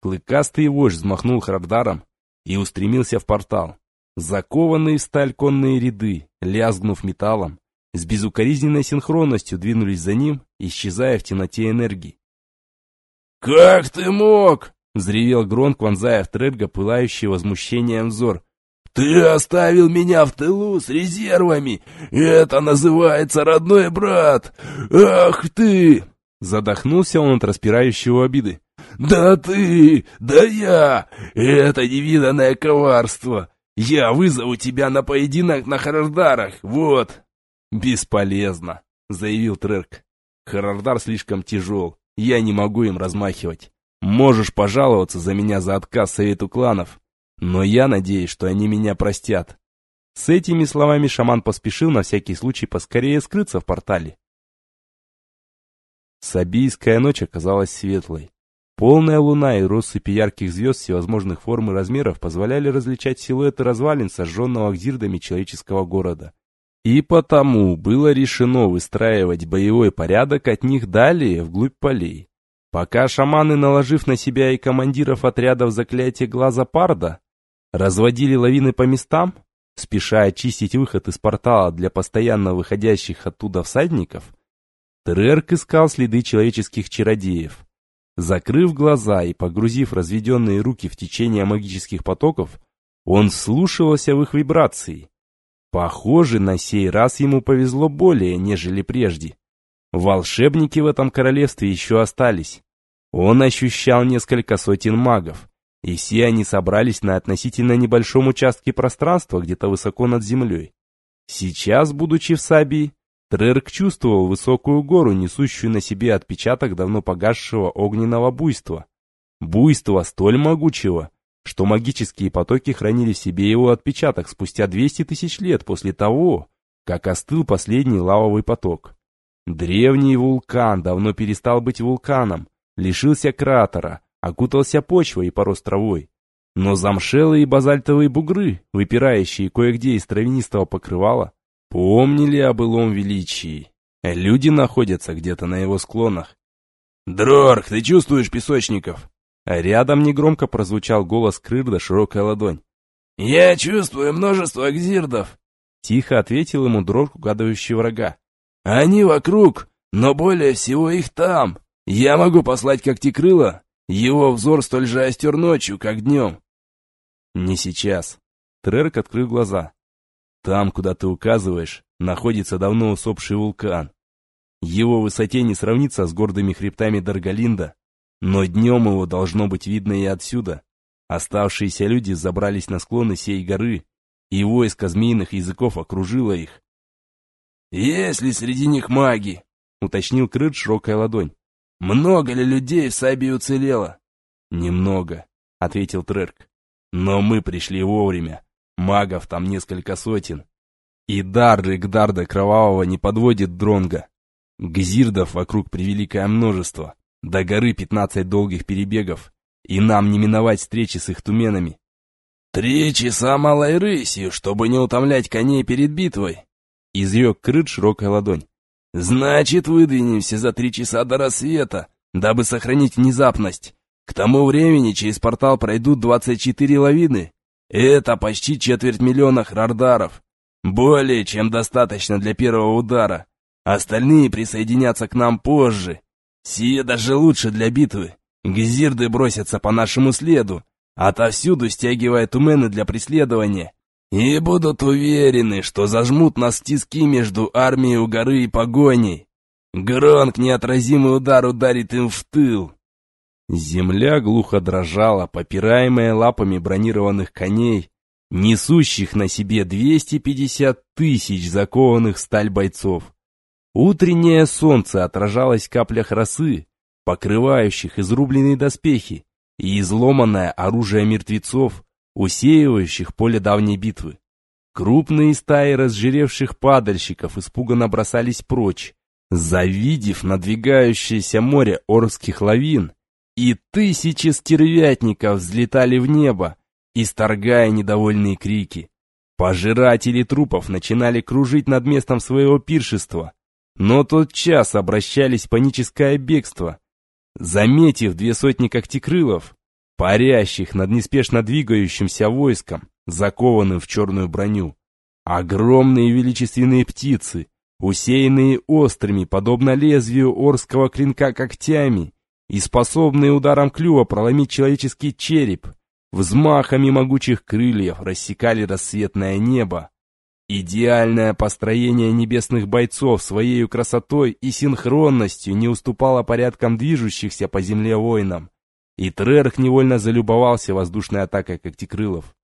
Клыкастый вождь взмахнул Храбдаром и устремился в портал. Закованные в сталь конные ряды, лязгнув металлом, с безукоризненной синхронностью двинулись за ним, исчезая в темноте энергии. «Как ты мог?»
— взревел Гронк, вонзая в Тредга пылающий возмущением взор.
«Ты оставил меня в тылу с резервами! Это называется родной брат! Ах ты!»
Задохнулся он от распирающего обиды.
«Да ты! Да я! Это невиданное коварство! Я вызову тебя на поединок на Харардарах, вот!»
«Бесполезно», — заявил Трерк. «Харардар слишком тяжел, я не могу им размахивать. Можешь пожаловаться за меня за отказ совету кланов, но я надеюсь, что они меня простят». С этими словами шаман поспешил на всякий случай поскорее скрыться в портале. Сабийская ночь оказалась светлой. Полная луна и россыпи ярких звезд всевозможных форм и размеров позволяли различать силуэты развалин сожженного гзирдами человеческого города. И потому было решено выстраивать боевой порядок от них далее, вглубь полей. Пока шаманы, наложив на себя и командиров отрядов заклятие глаза парда, разводили лавины по местам, спеша очистить выход из портала для постоянно выходящих оттуда всадников, Трерк искал следы человеческих чародеев. Закрыв глаза и погрузив разведенные руки в течение магических потоков, он слушался в их вибрации. Похоже, на сей раз ему повезло более, нежели прежде. Волшебники в этом королевстве еще остались. Он ощущал несколько сотен магов, и все они собрались на относительно небольшом участке пространства где-то высоко над землей. Сейчас, будучи в Сабии, Трерк чувствовал высокую гору, несущую на себе отпечаток давно погасшего огненного буйства. Буйство столь могучего, что магические потоки хранили в себе его отпечаток спустя 200 тысяч лет после того, как остыл последний лавовый поток. Древний вулкан давно перестал быть вулканом, лишился кратера, окутался почвой и порос травой. Но замшелые базальтовые бугры, выпирающие кое-где из травянистого покрывала, Помнили о былом величии. Люди находятся где-то на его склонах.
«Дрорк, ты чувствуешь песочников?»
А рядом негромко прозвучал голос Крырда широкая ладонь.
«Я чувствую множество гзирдов!»
Тихо ответил ему Дрорк, угадывающий врага.
«Они вокруг, но более всего их там. Я могу послать когтекрыла. Его взор столь же остер ночью, как днем».
«Не сейчас». Трерк открыл глаза. Там, куда ты указываешь, находится давно усопший вулкан. Его высоте не сравнится с гордыми хребтами Даргалинда, но днем его должно быть видно и отсюда. Оставшиеся люди забрались на склоны сей горы, и войско змеиных языков окружило их.
«Есть ли среди них маги?»
— уточнил Крыт широкая ладонь.
«Много ли людей в Сабе уцелело?»
«Немного», — ответил Трерк. «Но мы пришли вовремя. Магов там несколько сотен. И дар Ригдарда Кровавого не подводит Дронга. Гзирдов вокруг превеликое множество. До горы пятнадцать долгих перебегов. И нам не миновать встречи с их туменами.
«Три часа малой рысью, чтобы не утомлять коней перед битвой!»
Изрек крыт широкая ладонь.
«Значит, выдвинемся за три часа до рассвета, дабы сохранить внезапность. К тому времени через портал пройдут двадцать четыре лавины, это почти четверть миллиона хрардаров. Более чем достаточно для первого удара. Остальные присоединятся к нам позже. Сие даже лучше для битвы. Гзирды бросятся по нашему следу, отовсюду стягивая тумены для преследования. И будут уверены, что зажмут нас тиски между армией у горы и погоней. Гронк неотразимый удар ударит им в тыл.
Земля глухо дрожала, попираемая лапами бронированных коней, несущих на себе 250 тысяч закованных сталь бойцов. Утреннее солнце отражалось в каплях росы, покрывающих изрубленные доспехи, и изломанное оружие мертвецов, усеивающих поле давней битвы. Крупные стаи разжиревших падальщиков испуганно бросались прочь, завидев надвигающееся море орских лавин, и тысячи стервятников взлетали в небо, исторгая недовольные крики. Пожиратели трупов начинали кружить над местом своего пиршества, но тот час обращались в паническое бегство. Заметив две сотни когтекрылов, парящих над неспешно двигающимся войском, закованным в черную броню, огромные величественные птицы, усеянные острыми, подобно лезвию орского клинка когтями, и способные ударом клюва проломить человеческий череп, взмахами могучих крыльев рассекали рассветное небо. Идеальное построение небесных бойцов своей красотой и синхронностью не уступало порядкам движущихся по земле воинам, и Трерк невольно залюбовался воздушной атакой когтекрылов.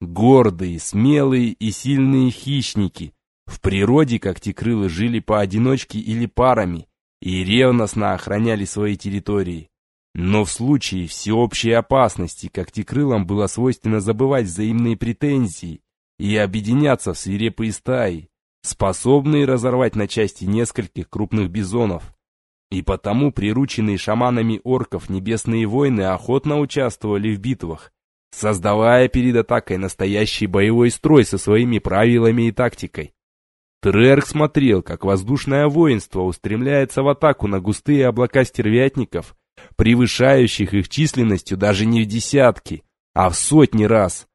Гордые, смелые и сильные хищники в природе когтекрылы жили поодиночке или парами и ревностно охраняли свои территории. Но в случае всеобщей опасности когтекрылам было свойственно забывать взаимные претензии и объединяться в свирепые стаи, способные разорвать на части нескольких крупных бизонов. И потому прирученные шаманами орков небесные воины охотно участвовали в битвах, создавая перед атакой настоящий боевой строй со своими правилами и тактикой. Трерк смотрел, как воздушное воинство устремляется в атаку на густые облака стервятников, превышающих их численностью даже не в десятки, а в сотни раз,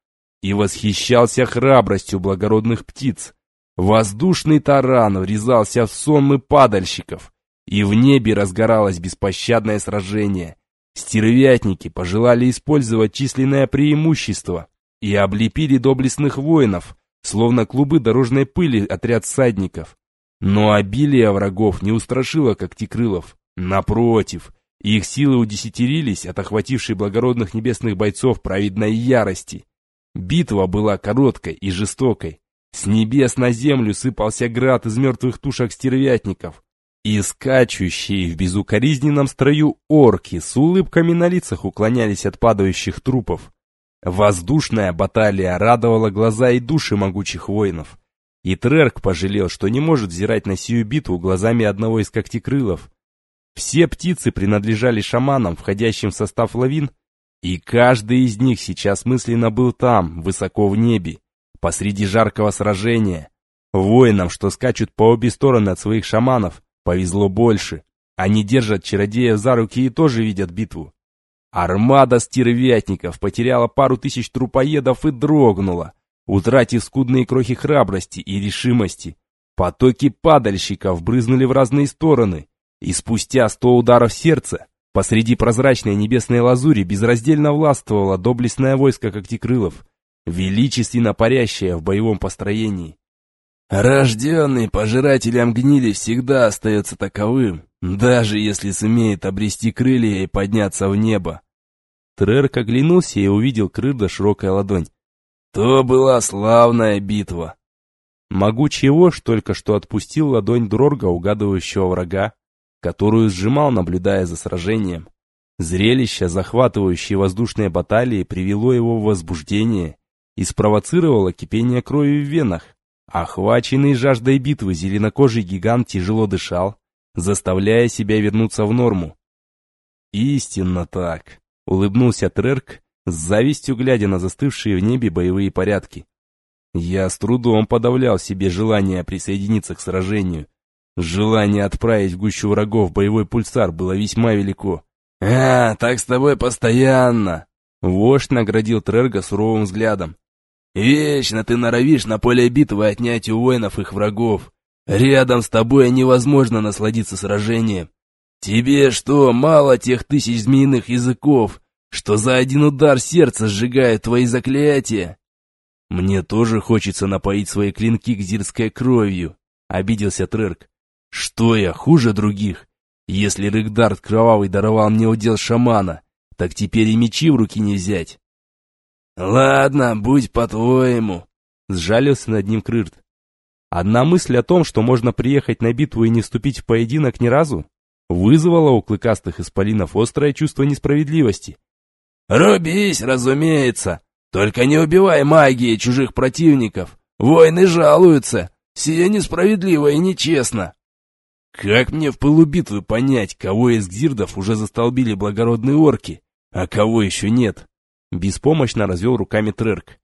и восхищался храбростью благородных птиц. Воздушный таран врезался в сонмы падальщиков, и в небе разгоралось беспощадное сражение. Стервятники пожелали использовать численное преимущество и облепили доблестных воинов, словно клубы дорожной пыли отряд всадников. Но обилие врагов не устрашило когтекрылов. Напротив, их силы удесятерились от охватившей благородных небесных бойцов праведной ярости. Битва была короткой и жестокой. С небес на землю сыпался град из мертвых тушек стервятников. И скачущие в безукоризненном строю орки с улыбками на лицах уклонялись от падающих трупов. Воздушная баталия радовала глаза и души могучих воинов. И Трерк пожалел, что не может взирать на сию битву глазами одного из когтекрылов. Все птицы принадлежали шаманам, входящим в состав лавин, и каждый из них сейчас мысленно был там, высоко в небе, посреди жаркого сражения. Воинам, что скачут по обе стороны от своих шаманов, повезло больше. Они держат чародеев за руки и тоже видят битву. Армада стервятников потеряла пару тысяч трупоедов и дрогнула, утратив скудные крохи храбрости и решимости. Потоки падальщиков брызнули в разные стороны, и спустя сто ударов сердца посреди прозрачной небесной лазури безраздельно властвовало доблестное войско когтекрылов, величественно парящее в боевом построении. Рожденный пожирателем гнили всегда остается таковым, даже если сумеет обрести крылья и подняться в небо. Трерк оглянулся и увидел Крырда широкая ладонь. То была славная битва. Могучий вождь только что отпустил ладонь Дрорга, угадывающего врага, которую сжимал, наблюдая за сражением. Зрелище, захватывающее воздушные баталии, привело его в возбуждение и спровоцировало кипение крови в венах. Охваченный жаждой битвы зеленокожий гигант тяжело дышал, заставляя себя вернуться в норму. Истинно так. Улыбнулся Трерк, с завистью глядя на застывшие в небе боевые порядки. Я с трудом подавлял себе желание присоединиться к сражению. Желание отправить в гущу врагов боевой пульсар было весьма велико. «А, так с тобой постоянно!» Вождь наградил Трерга суровым взглядом. «Вечно ты норовишь на поле битвы отнять у воинов их врагов. Рядом с тобой невозможно насладиться сражением. Тебе что, мало тех тысяч змеиных языков, что за один удар сердца сжигают твои заклятия? Мне тоже хочется напоить свои клинки гзирской кровью, обиделся Трерк. Что я, хуже других? Если Рыгдард Кровавый даровал мне удел шамана, так теперь и мечи в руки не взять. Ладно, будь по-твоему, сжалился над ним Крырт. Одна мысль о том, что можно приехать на битву и не вступить в поединок ни разу, вызвало у клыкастых исполинов острое чувство несправедливости.
Рубись, разумеется. Только не убивай магией чужих противников. Войны жалуются. Сие несправедливо и нечестно. Как мне в пылу понять, кого из гзирдов уже застолбили благородные орки, а кого еще нет? Беспомощно развел руками Трерк.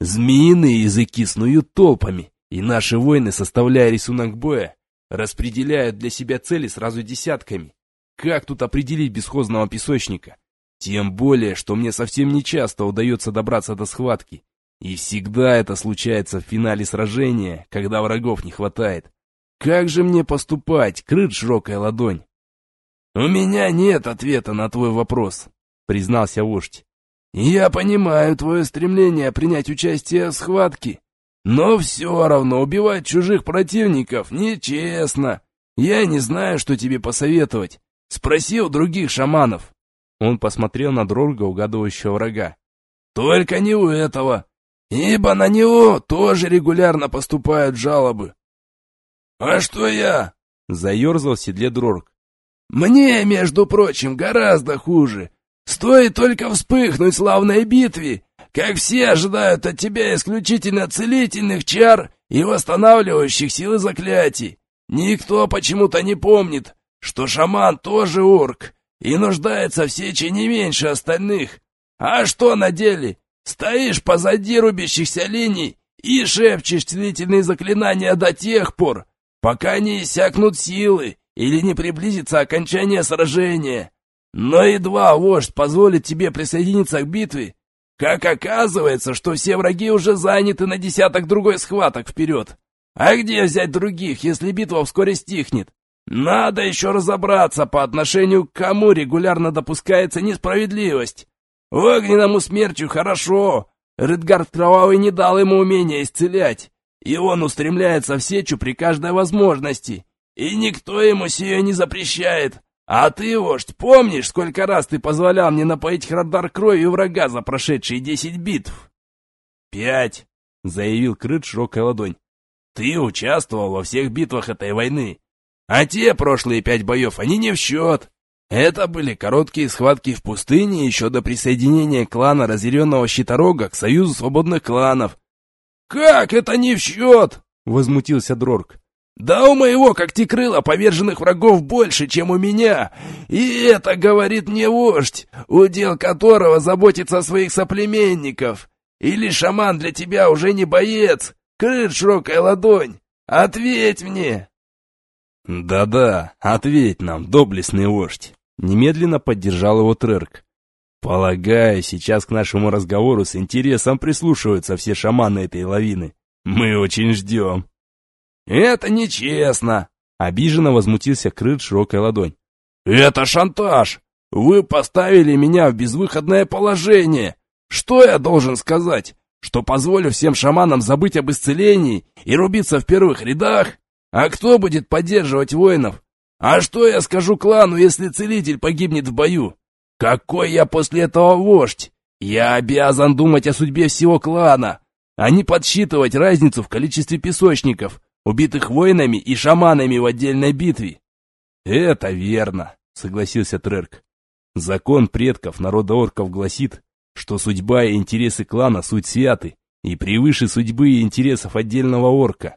Змеиные языки снуют толпами, и наши воины, составляя рисунок боя, распределяют для себя цели сразу десятками. Как тут определить бесхозного песочника? Тем более, что мне совсем не часто удается добраться до схватки. И всегда это случается в финале сражения, когда врагов не хватает. Как же мне поступать, крыт широкая ладонь? У меня нет ответа на твой вопрос, признался вождь. Я понимаю твое стремление принять участие в схватке, но все равно убивать чужих противников нечестно. Я не знаю, что тебе посоветовать. Спроси у других шаманов. Он посмотрел на Дрорга, угадывающего врага. Только не у этого, ибо на него тоже регулярно поступают жалобы. «А что я?» — заерзал в седле Дрорг. «Мне, между прочим, гораздо хуже. Стоит только вспыхнуть славной битве, как все ожидают от тебя исключительно целительных чар и восстанавливающих силы заклятий. Никто почему-то не помнит, что шаман тоже орк и нуждается в сече не меньше остальных. А что на деле? Стоишь позади рубящихся линий и шепчешь целительные заклинания до тех пор, пока не иссякнут силы или не приблизится окончание сражения. Но едва вождь позволит тебе присоединиться к битве, как оказывается, что все враги уже заняты на десяток другой схваток вперед. А где взять других, если битва вскоре стихнет? Надо еще разобраться, по отношению к кому регулярно допускается несправедливость. Огненному смерчу хорошо. Редгард Кровавый не дал ему умения исцелять. И он устремляется в сечу при каждой возможности. И никто ему сие не запрещает. А ты, вождь, помнишь, сколько раз ты позволял мне напоить Храдар кровью врага за прошедшие десять битв? Пять, заявил Крыт широкая ладонь. Ты участвовал во всех битвах этой войны. А те прошлые пять боев, они не в счет. Это были короткие схватки в пустыне еще до присоединения клана Разъяренного Щиторога к Союзу Свободных Кланов, «Как это не в счет?» — возмутился Дрорк. «Да у моего когтекрыла поверженных врагов больше, чем у меня. И это говорит мне вождь, удел которого заботится о своих соплеменников. Или шаман для тебя уже не боец, крыт широкая ладонь. Ответь мне!» «Да-да, ответь нам, доблестный вождь!» Немедленно поддержал его Трерк. Полагаю, сейчас к нашему разговору с интересом прислушиваются все шаманы этой лавины. Мы очень ждем. Это нечестно, обиженно возмутился Крыт широкой ладонь. Это шантаж. Вы поставили меня в безвыходное положение. Что я должен сказать? Что позволю всем шаманам забыть об исцелении и рубиться в первых рядах? А кто будет поддерживать воинов? А что я скажу клану, если целитель погибнет в бою? Какой я после этого вождь? Я обязан думать о судьбе всего клана, а не подсчитывать разницу в количестве песочников, убитых воинами и шаманами в отдельной битве. Это верно, согласился Трерк. Закон предков народа орков гласит, что судьба и интересы клана суть святы и превыше судьбы и интересов отдельного орка.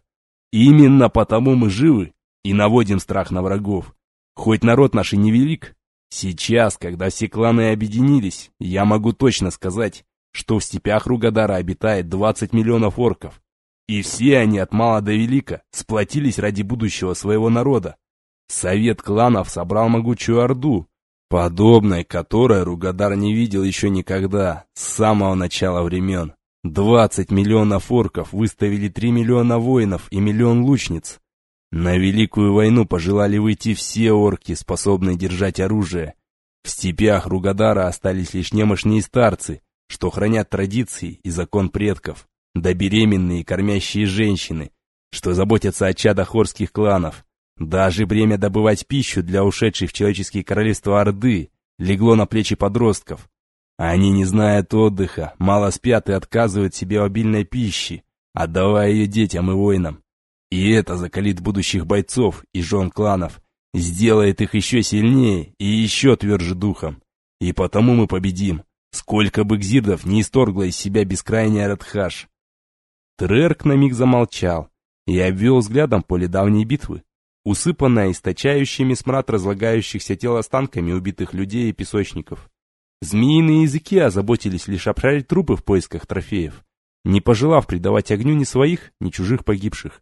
Именно потому мы живы и наводим страх на врагов. Хоть народ наш и невелик, Сейчас, когда все кланы объединились, я могу точно сказать, что в степях Ругадара обитает 20 миллионов орков. И все они от мала до велика сплотились ради будущего своего народа. Совет кланов собрал могучую орду, подобной которой Ругадар не видел еще никогда, с самого начала времен. 20 миллионов орков выставили 3 миллиона воинов и миллион лучниц. На Великую войну пожелали выйти все орки, способные держать оружие. В степях Ругадара остались лишь немощные старцы, что хранят традиции и закон предков, да беременные и кормящие женщины, что заботятся о чадах орских кланов. Даже бремя добывать пищу для ушедшей в человеческие королевства Орды легло на плечи подростков. Они не знают отдыха, мало спят и отказывают себе в обильной пище, отдавая ее детям и воинам. И это закалит будущих бойцов и жен кланов, сделает их еще сильнее и еще тверже духом. И потому мы победим.
Сколько бы гзирдов не исторгла из себя бескрайняя Радхаш. Трерк на миг замолчал и обвел взглядом поле давней битвы, усыпанное источающими смрад разлагающихся тел останками убитых людей и песочников. Змеиные языки озаботились лишь обшарить трупы в поисках трофеев, не пожелав предавать огню ни своих, ни чужих погибших.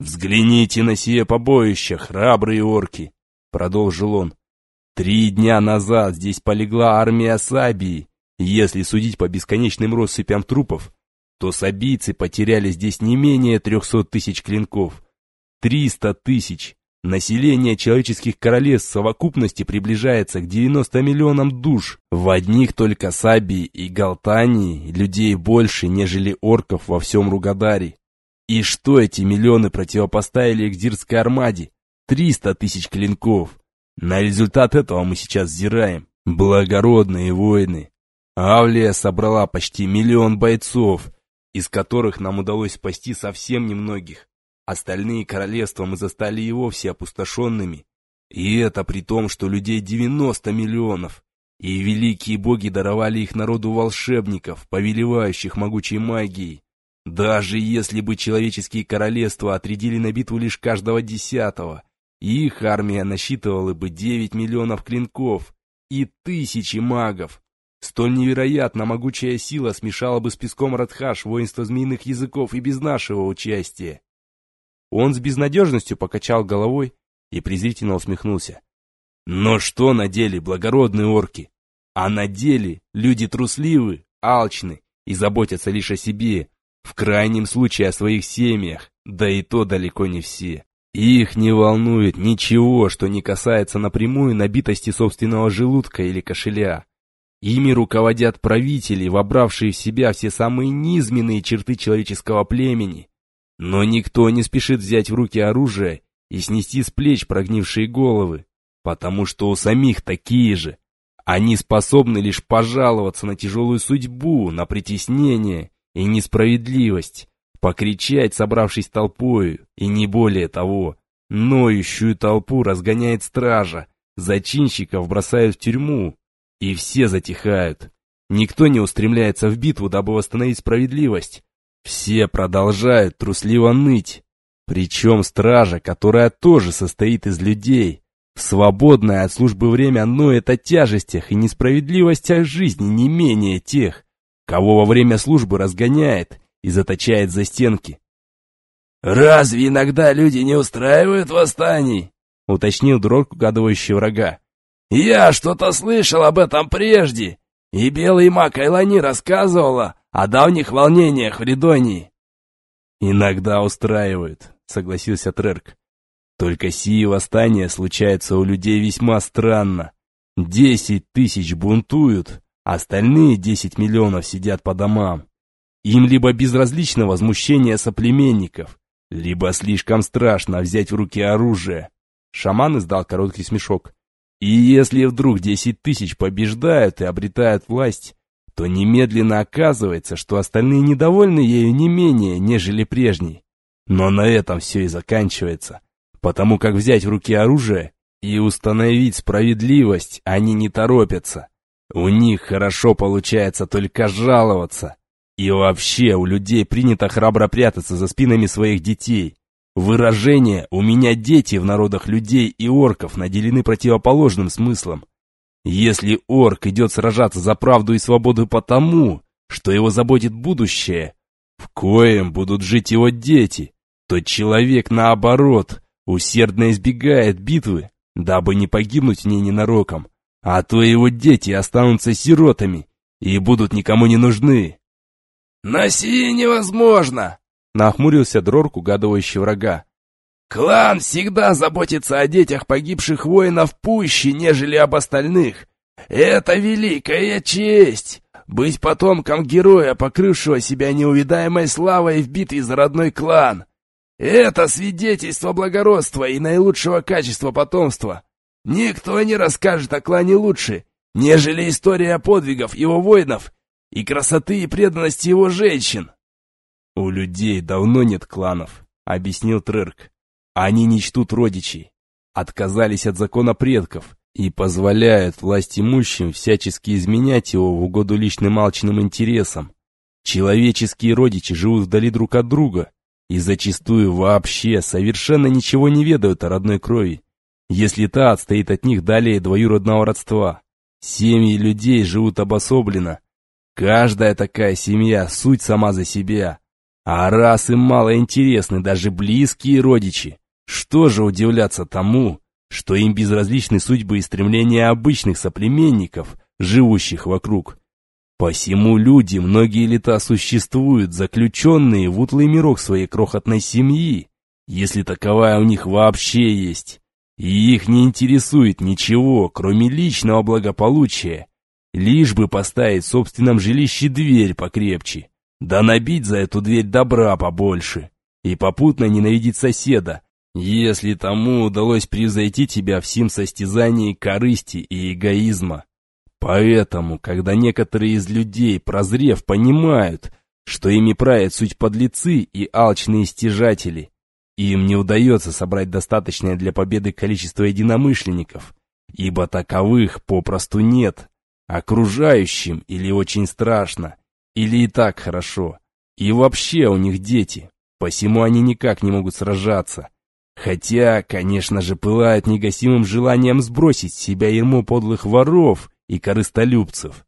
«Взгляните на сие побоище, храбрые орки!» — продолжил он. «Три дня назад здесь полегла армия Сабии. Если судить по бесконечным россыпям трупов, то сабийцы потеряли здесь не менее трехсот тысяч клинков. Триста тысяч! Население человеческих королевств в совокупности приближается к 90 миллионам душ. В одних только Сабии и Галтании людей больше, нежели орков во всем Ругадаре. И что эти миллионы противопоставили Экзирской армаде? 300 тысяч клинков. На результат этого мы сейчас взираем. Благородные воины. Авлия собрала почти миллион бойцов, из которых нам удалось спасти совсем немногих. Остальные королевства мы застали и вовсе опустошенными. И это при том, что людей 90 миллионов. И великие боги даровали их народу волшебников, повелевающих могучей магией. Даже если бы человеческие королевства отрядили на битву лишь каждого десятого, их армия насчитывала бы 9 миллионов клинков и тысячи магов. Столь невероятно могучая сила смешала бы с песком Радхаш воинство змеиных языков и без нашего участия. Он с безнадежностью покачал головой и презрительно усмехнулся. Но что на деле благородные орки? А на деле люди трусливы, алчны и заботятся лишь о себе, в крайнем случае о своих семьях, да и то далеко не все. Их не волнует ничего, что не касается напрямую набитости собственного желудка или кошеля. Ими руководят правители, вобравшие в себя все самые низменные черты человеческого племени, но никто не спешит взять в руки оружие и снести с плеч прогнившие головы, потому что у самих такие же. Они способны лишь пожаловаться на тяжелую судьбу, на притеснение и несправедливость, покричать, собравшись толпою, и не более того. Ноющую толпу разгоняет стража, зачинщиков бросают в тюрьму, и все затихают. Никто не устремляется в битву, дабы восстановить справедливость, все продолжают трусливо ныть. Причем стража, которая тоже состоит из людей, в свободное от службы время ноет о тяжестях и несправедливостях жизни не менее тех, кого во время службы разгоняет и заточает за стенки.
«Разве иногда люди не устраивают восстаний?»
— уточнил Дрорк, угадывающий врага.
«Я что-то слышал об этом прежде, и белый маг Айлани рассказывала, о давних волнениях в Ридонии.
Иногда устраивают, согласился Трерк. Только сии восстания случаются у людей весьма странно. Десять тысяч бунтуют, остальные десять миллионов сидят по домам. Им либо безразлично возмущение соплеменников, либо слишком страшно взять в руки оружие. Шаман издал короткий смешок. И если вдруг десять тысяч побеждают и обретают власть, то немедленно оказывается, что остальные недовольны ею не менее, нежели прежний. Но на этом все и заканчивается, потому как взять в руки оружие и установить справедливость они не торопятся. У них хорошо получается только жаловаться. И вообще у людей принято храбро прятаться за спинами своих детей. Выражение «у меня дети» в народах людей и орков наделены противоположным смыслом. Если орк идет сражаться за правду и свободу потому, что его заботит будущее, в коем будут жить его дети, то человек, наоборот, усердно избегает битвы, дабы не погибнуть в ней ненароком, а то его дети останутся сиротами и будут никому не нужны.
«Носи невозможно!»
— нахмурился Дрорк, угадывающий врага.
Клан всегда заботится о детях погибших воинов пуще, нежели об остальных. Это великая честь! Быть потомком героя, покрывшего себя неувидаемой славой в битве за родной клан. Это свидетельство благородства и наилучшего качества потомства. Никто не расскажет о клане лучше, нежели история подвигов его воинов и красоты и преданности его женщин.
«У людей давно нет кланов», — объяснил Трерк. Они не чтут родичей, отказались от закона предков и позволяют власть имущим всячески изменять его в угоду личным алчным интересам. Человеческие родичи живут вдали друг от друга и зачастую вообще совершенно ничего не ведают о родной крови, если та отстоит от них далее двоюродного родства. Семьи людей живут обособленно. Каждая такая семья – суть сама за себя. А раз им мало интересны даже близкие родичи, что же удивляться тому, что им безразличны судьбы и стремления обычных соплеменников, живущих вокруг. Посему люди, многие лета существуют, заключенные в утлый мирок своей крохотной семьи, если таковая у них вообще есть. И их не интересует ничего, кроме личного благополучия, лишь бы поставить в собственном жилище дверь покрепче, да набить за эту дверь добра побольше, и попутно ненавидеть соседа, если тому удалось превзойти тебя в сим состязании корысти и эгоизма. Поэтому, когда некоторые из людей, прозрев, понимают, что ими правят суть подлецы и алчные стяжатели, им не удается собрать достаточное для победы количество единомышленников, ибо таковых попросту нет. Окружающим или очень страшно, или и так хорошо. И вообще у них дети, посему они никак не могут сражаться. Хотя, конечно же, пылают негасимым желанием сбросить с себя ермо подлых воров и корыстолюбцев.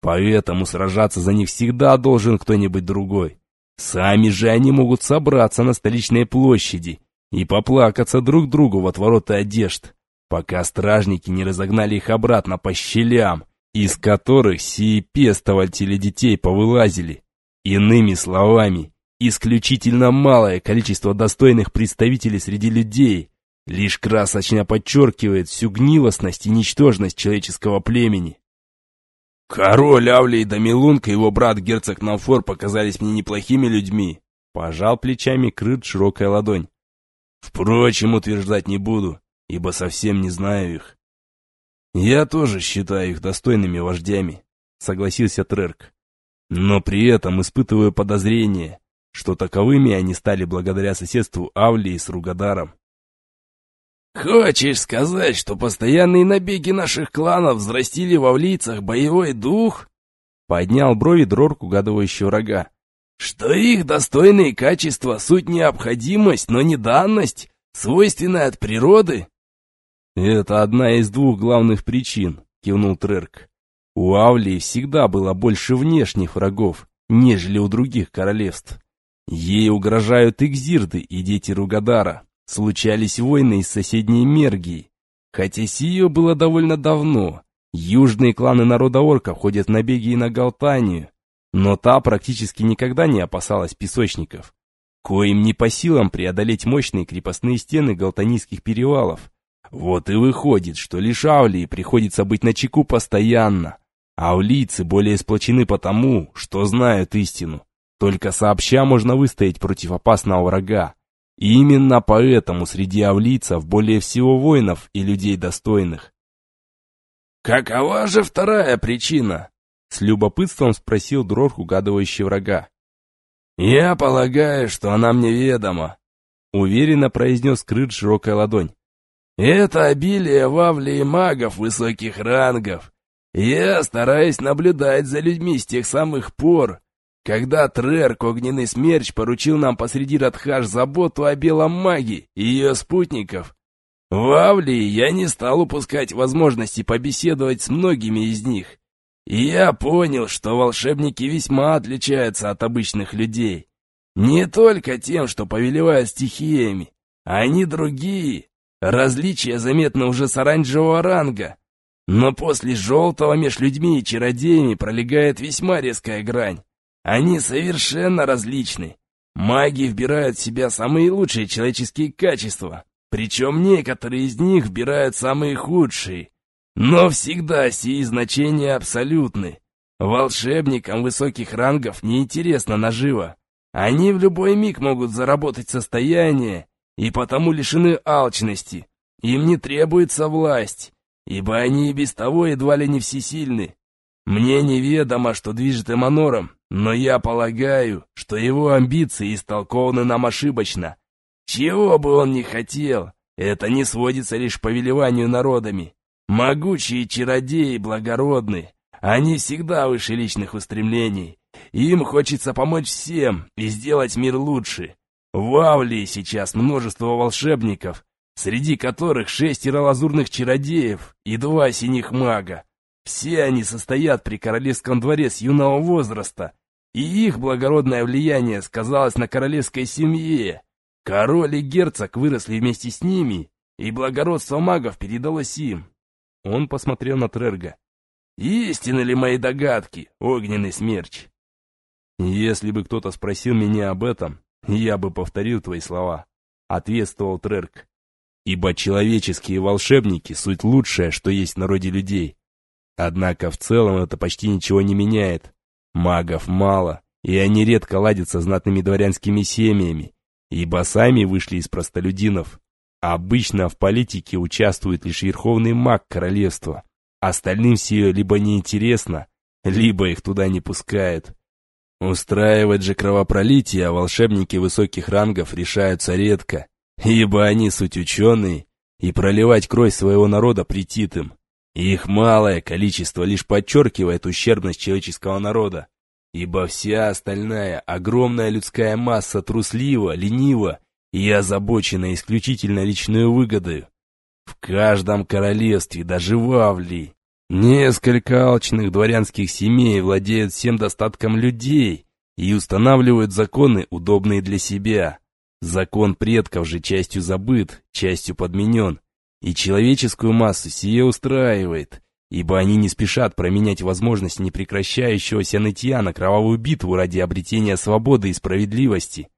Поэтому сражаться за них всегда должен кто-нибудь другой. Сами же они могут собраться на столичной площади и поплакаться друг другу в отвороты одежд, пока стражники не разогнали их обратно по щелям, из которых сии пестовальтели детей повылазили. Иными словами, исключительно малое количество достойных представителей среди людей лишь красочно подчеркивает всю гнилостность и ничтожность человеческого племени. Король Авли и Дамилунг и его брат герцог Намфор показались мне неплохими людьми. Пожал плечами крыт широкая ладонь. Впрочем, утверждать не буду, ибо совсем не знаю их. Я тоже считаю их достойными вождями, согласился Трерк. Но при этом испытываю подозрение, что таковыми они стали благодаря соседству Авлии с Ругадаром. «Хочешь сказать, что постоянные набеги наших кланов взрастили во влицах боевой дух?» Поднял брови Дрорк, угадывающий врага. «Что их достойные качества — суть необходимость, но не данность, свойственная от природы?» «Это одна из двух главных причин», — кивнул Трерк. «У Авлии всегда было больше внешних врагов, нежели у других королевств. Ей угрожают Экзирды и дети Ругадара. Случались войны из соседней Мергии. Хотя сие было довольно давно. Южные кланы народа орков ходят на беги и на Галтанию. Но та практически никогда не опасалась песочников. Коим не по силам преодолеть мощные крепостные стены галтанийских перевалов. Вот и выходит, что лишь Аулии приходится быть на чеку постоянно. Аулийцы более сплочены потому, что знают истину. Только сообща можно выстоять против опасного врага. И именно поэтому среди авлийцев более всего воинов и людей достойных. «Какова же вторая причина?» С любопытством спросил Дрорх, угадывающий врага. «Я полагаю, что она мне ведома», — уверенно произнес Крыт широкая ладонь. «Это обилие вавли и магов высоких рангов. Я стараюсь наблюдать за людьми с тех самых пор, когда Трерк, огненный смерч, поручил нам посреди Радхаш заботу о белом маге и ее спутников, в я не стал упускать возможности побеседовать с многими из них. И я понял, что волшебники весьма отличаются от обычных людей. Не только тем, что повелевают стихиями, они другие. Различия заметны уже с оранжевого ранга. Но после желтого меж людьми и чародеями пролегает весьма резкая грань. Они совершенно различны. Маги вбирают в себя самые лучшие человеческие качества, причем некоторые из них вбирают самые худшие. Но всегда сии значения абсолютны. Волшебникам высоких рангов неинтересно наживо. Они в любой миг могут заработать состояние, и потому лишены алчности. Им не требуется власть, ибо они и без того едва ли не всесильны. Мне неведомо, что движет Эманором, но я полагаю, что его амбиции истолкованы нам ошибочно. Чего бы он ни хотел, это не сводится лишь к повелеванию народами.
Могучие чародеи благородны. Они всегда выше личных устремлений. Им хочется помочь всем и сделать мир лучше. В Авлии сейчас множество волшебников, среди которых шестеро лазурных чародеев и два синих мага. Все они состоят при королевском дворе с юного возраста, и их благородное влияние сказалось на королевской семье. Король и герцог выросли вместе с ними, и благородство магов передалось им. Он посмотрел на Трерга. «Истинны ли мои догадки, огненный смерч?» «Если бы кто-то спросил меня об этом, я бы повторил твои слова», — ответствовал Трерк. «Ибо человеческие волшебники — суть лучшее, что есть в народе людей. Однако в целом это почти ничего не меняет. Магов мало, и они редко ладят со знатными дворянскими семьями, ибо сами вышли из простолюдинов. Обычно в политике участвует лишь верховный маг королевства. Остальным все либо неинтересно, либо их туда не пускают. Устраивать же кровопролитие волшебники высоких рангов решаются редко, ибо они суть ученые, и проливать кровь своего народа претит им. Их малое количество лишь подчеркивает ущербность человеческого народа, ибо вся остальная огромная людская масса труслива, ленива и озабочена исключительно личной выгодой. В каждом королевстве, даже в Авлии, несколько алчных дворянских семей владеют всем достатком людей и устанавливают законы, удобные для себя. Закон предков же частью забыт, частью подменен, и человеческую массу сие устраивает, ибо они не спешат променять возможность непрекращающегося нытья на кровавую битву ради обретения свободы и справедливости.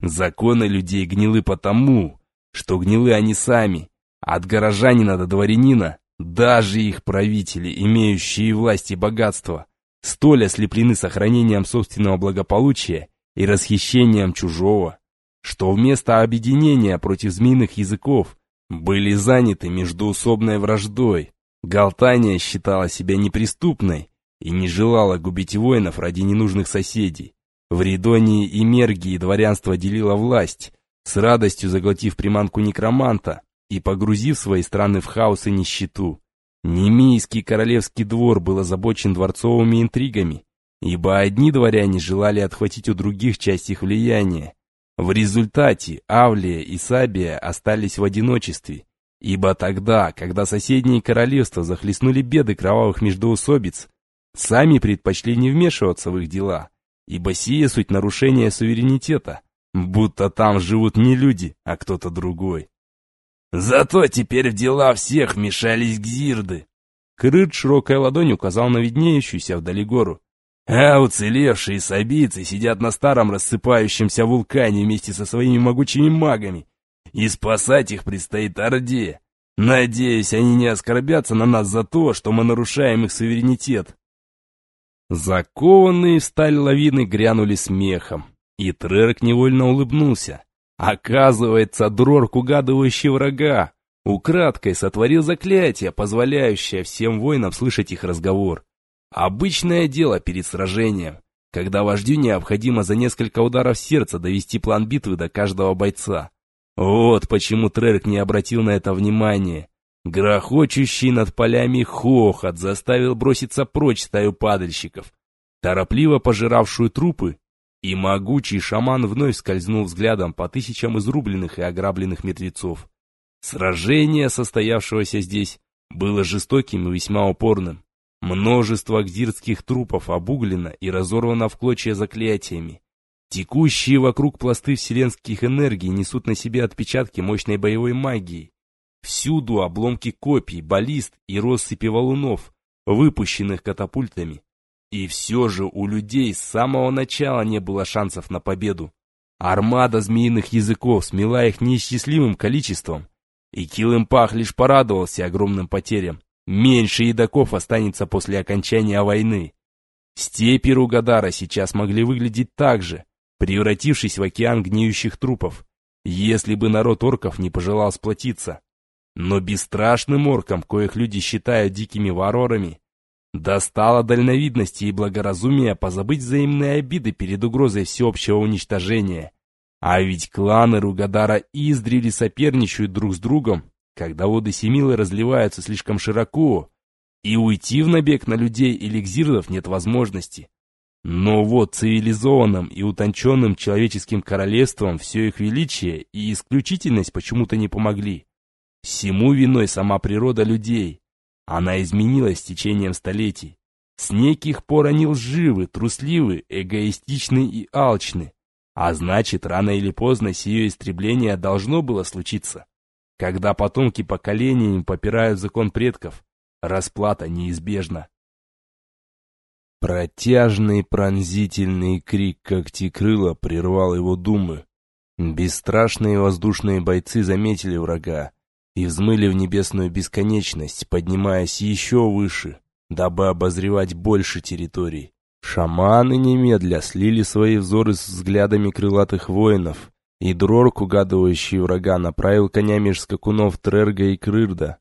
Законы людей гнилы потому, что гнилы они сами, от горожанина до дворянина, даже их правители, имеющие власть и богатство, столь ослеплены сохранением собственного благополучия и расхищением чужого, что вместо объединения против змеиных языков были заняты междуусобной враждой. Галтания считала себя неприступной и не желала губить воинов ради ненужных соседей. В Ридонии и Мергии дворянство делило власть, с радостью заглотив приманку некроманта и погрузив свои страны в хаос и нищету. Немийский королевский двор был озабочен дворцовыми интригами, ибо одни дворяне желали отхватить у других часть их влияния, в результате Авлия и Сабия остались в одиночестве, ибо тогда, когда соседние королевства захлестнули беды кровавых междоусобиц, сами предпочли не вмешиваться в их дела, ибо сие суть нарушения суверенитета, будто там живут не люди, а кто-то другой. Зато теперь в дела всех вмешались гзирды. Крыт широкой ладонью указал на виднеющуюся вдали гору. А уцелевшие сабийцы сидят на старом рассыпающемся вулкане вместе со своими могучими магами. И спасать их предстоит Орде. Надеюсь, они не оскорбятся на нас за то, что мы нарушаем их суверенитет. Закованные в сталь лавины грянули смехом, и Трерк невольно улыбнулся. Оказывается, Дрорк, угадывающий врага, украдкой сотворил заклятие, позволяющее всем воинам слышать их разговор. Обычное дело перед сражением, когда вождю необходимо за несколько ударов сердца довести план битвы до каждого бойца. Вот почему Трерк не обратил на это внимания. Грохочущий над полями хохот заставил броситься прочь стаю падальщиков, торопливо пожиравшую трупы, и могучий шаман вновь скользнул взглядом по тысячам изрубленных и ограбленных мертвецов. Сражение, состоявшегося здесь, было жестоким и весьма упорным. Множество гзирских трупов обуглено и разорвано в клочья заклятиями. Текущие вокруг пласты вселенских энергий несут на себе отпечатки мощной боевой магии. Всюду обломки копий, баллист и россыпи валунов, выпущенных катапультами. И все же у людей с самого начала не было шансов на победу. Армада змеиных языков смела их неисчислимым количеством, и Килымпах лишь порадовался огромным потерям. Меньше едоков останется после окончания войны. Степи Ругадара сейчас могли выглядеть так же, превратившись в океан гниющих трупов, если бы народ орков не пожелал сплотиться. Но бесстрашным оркам, коих люди считают дикими варорами, достало дальновидности и благоразумия позабыть взаимные обиды перед угрозой всеобщего уничтожения. А ведь кланы Ругадара издревле соперничают друг с другом
когда воды Семилы разливаются слишком широко, и уйти в набег на людей или гзирдов нет возможности. Но вот цивилизованным и утонченным человеческим королевством все их величие и исключительность почему-то не помогли. Всему виной сама природа людей. Она изменилась с течением столетий. С неких пор они лживы, трусливы, эгоистичны и алчны. А значит, рано или поздно сие истребление должно было случиться. Когда потомки поколениями попирают закон предков, расплата неизбежна.
Протяжный пронзительный крик когтекрыла прервал его думы. Бесстрашные воздушные бойцы заметили врага и взмыли в небесную бесконечность, поднимаясь еще выше, дабы обозревать больше территорий. Шаманы немедля слили свои взоры с взглядами крылатых воинов, и Дрорк, угадывающий врага, направил коня меж скакунов Трерга и Крырда.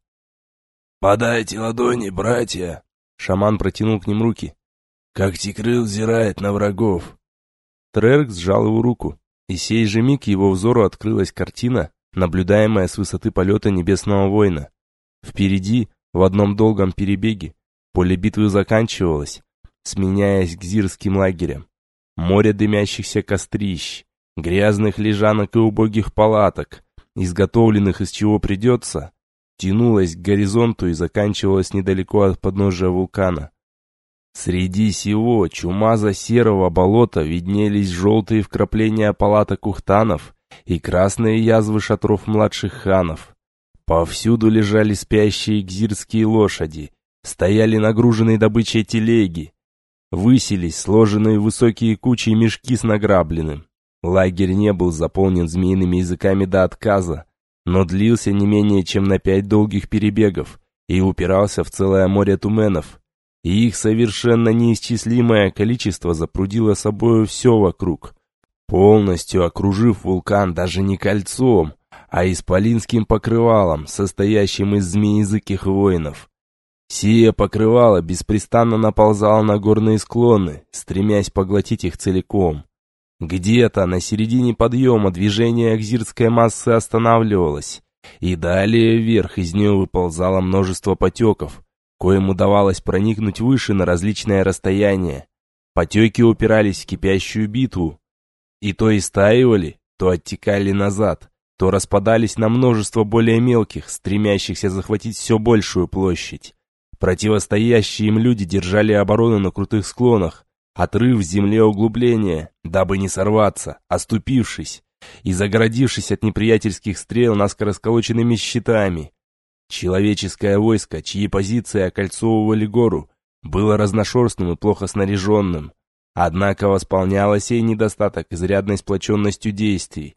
«Подайте ладони, братья!»
Шаман протянул к ним руки.
«Как Тикрыл взирает на врагов!»
Трерг сжал его руку, и сей же миг его взору открылась картина, наблюдаемая с высоты полета небесного воина. Впереди, в одном долгом перебеге, поле битвы заканчивалось, сменяясь гзирским лагерем. Море дымящихся кострищ, грязных лежанок и убогих палаток, изготовленных из чего придется, тянулось к горизонту и заканчивалось недалеко от подножия вулкана. Среди сего чумаза-серого болота виднелись желтые вкрапления палаток ухтанов и красные язвы шатров младших ханов. Повсюду лежали спящие гзирские лошади, стояли нагруженные добычей телеги, Высились сложенные высокие кучи мешки с награбленным. Лагерь не был заполнен змеиными языками до отказа, но длился не менее чем на пять долгих перебегов и упирался в целое море туменов. И их совершенно неисчислимое количество запрудило собою все вокруг, полностью окружив вулкан даже не кольцом, а исполинским покрывалом, состоящим из змеязыких воинов. Сие покрывало беспрестанно наползало на горные склоны, стремясь поглотить их целиком. Где-то на середине подъема движение акзирской массы останавливалось, и далее вверх из нее выползало множество потеков, коим удавалось проникнуть выше на различное расстояние. Потеки упирались в кипящую битву, и то истаивали, то оттекали назад, то распадались на множество более мелких, стремящихся захватить все большую площадь. Противостоящие им люди держали оборону на крутых склонах, отрыв в земле углубления, дабы не сорваться, оступившись и загородившись от неприятельских стрел наскоро сколоченными щитами. Человеческое войско, чьи позиции окольцовывали гору, было разношерстным и плохо снаряженным. Однако восполняло сей недостаток изрядной сплоченностью действий.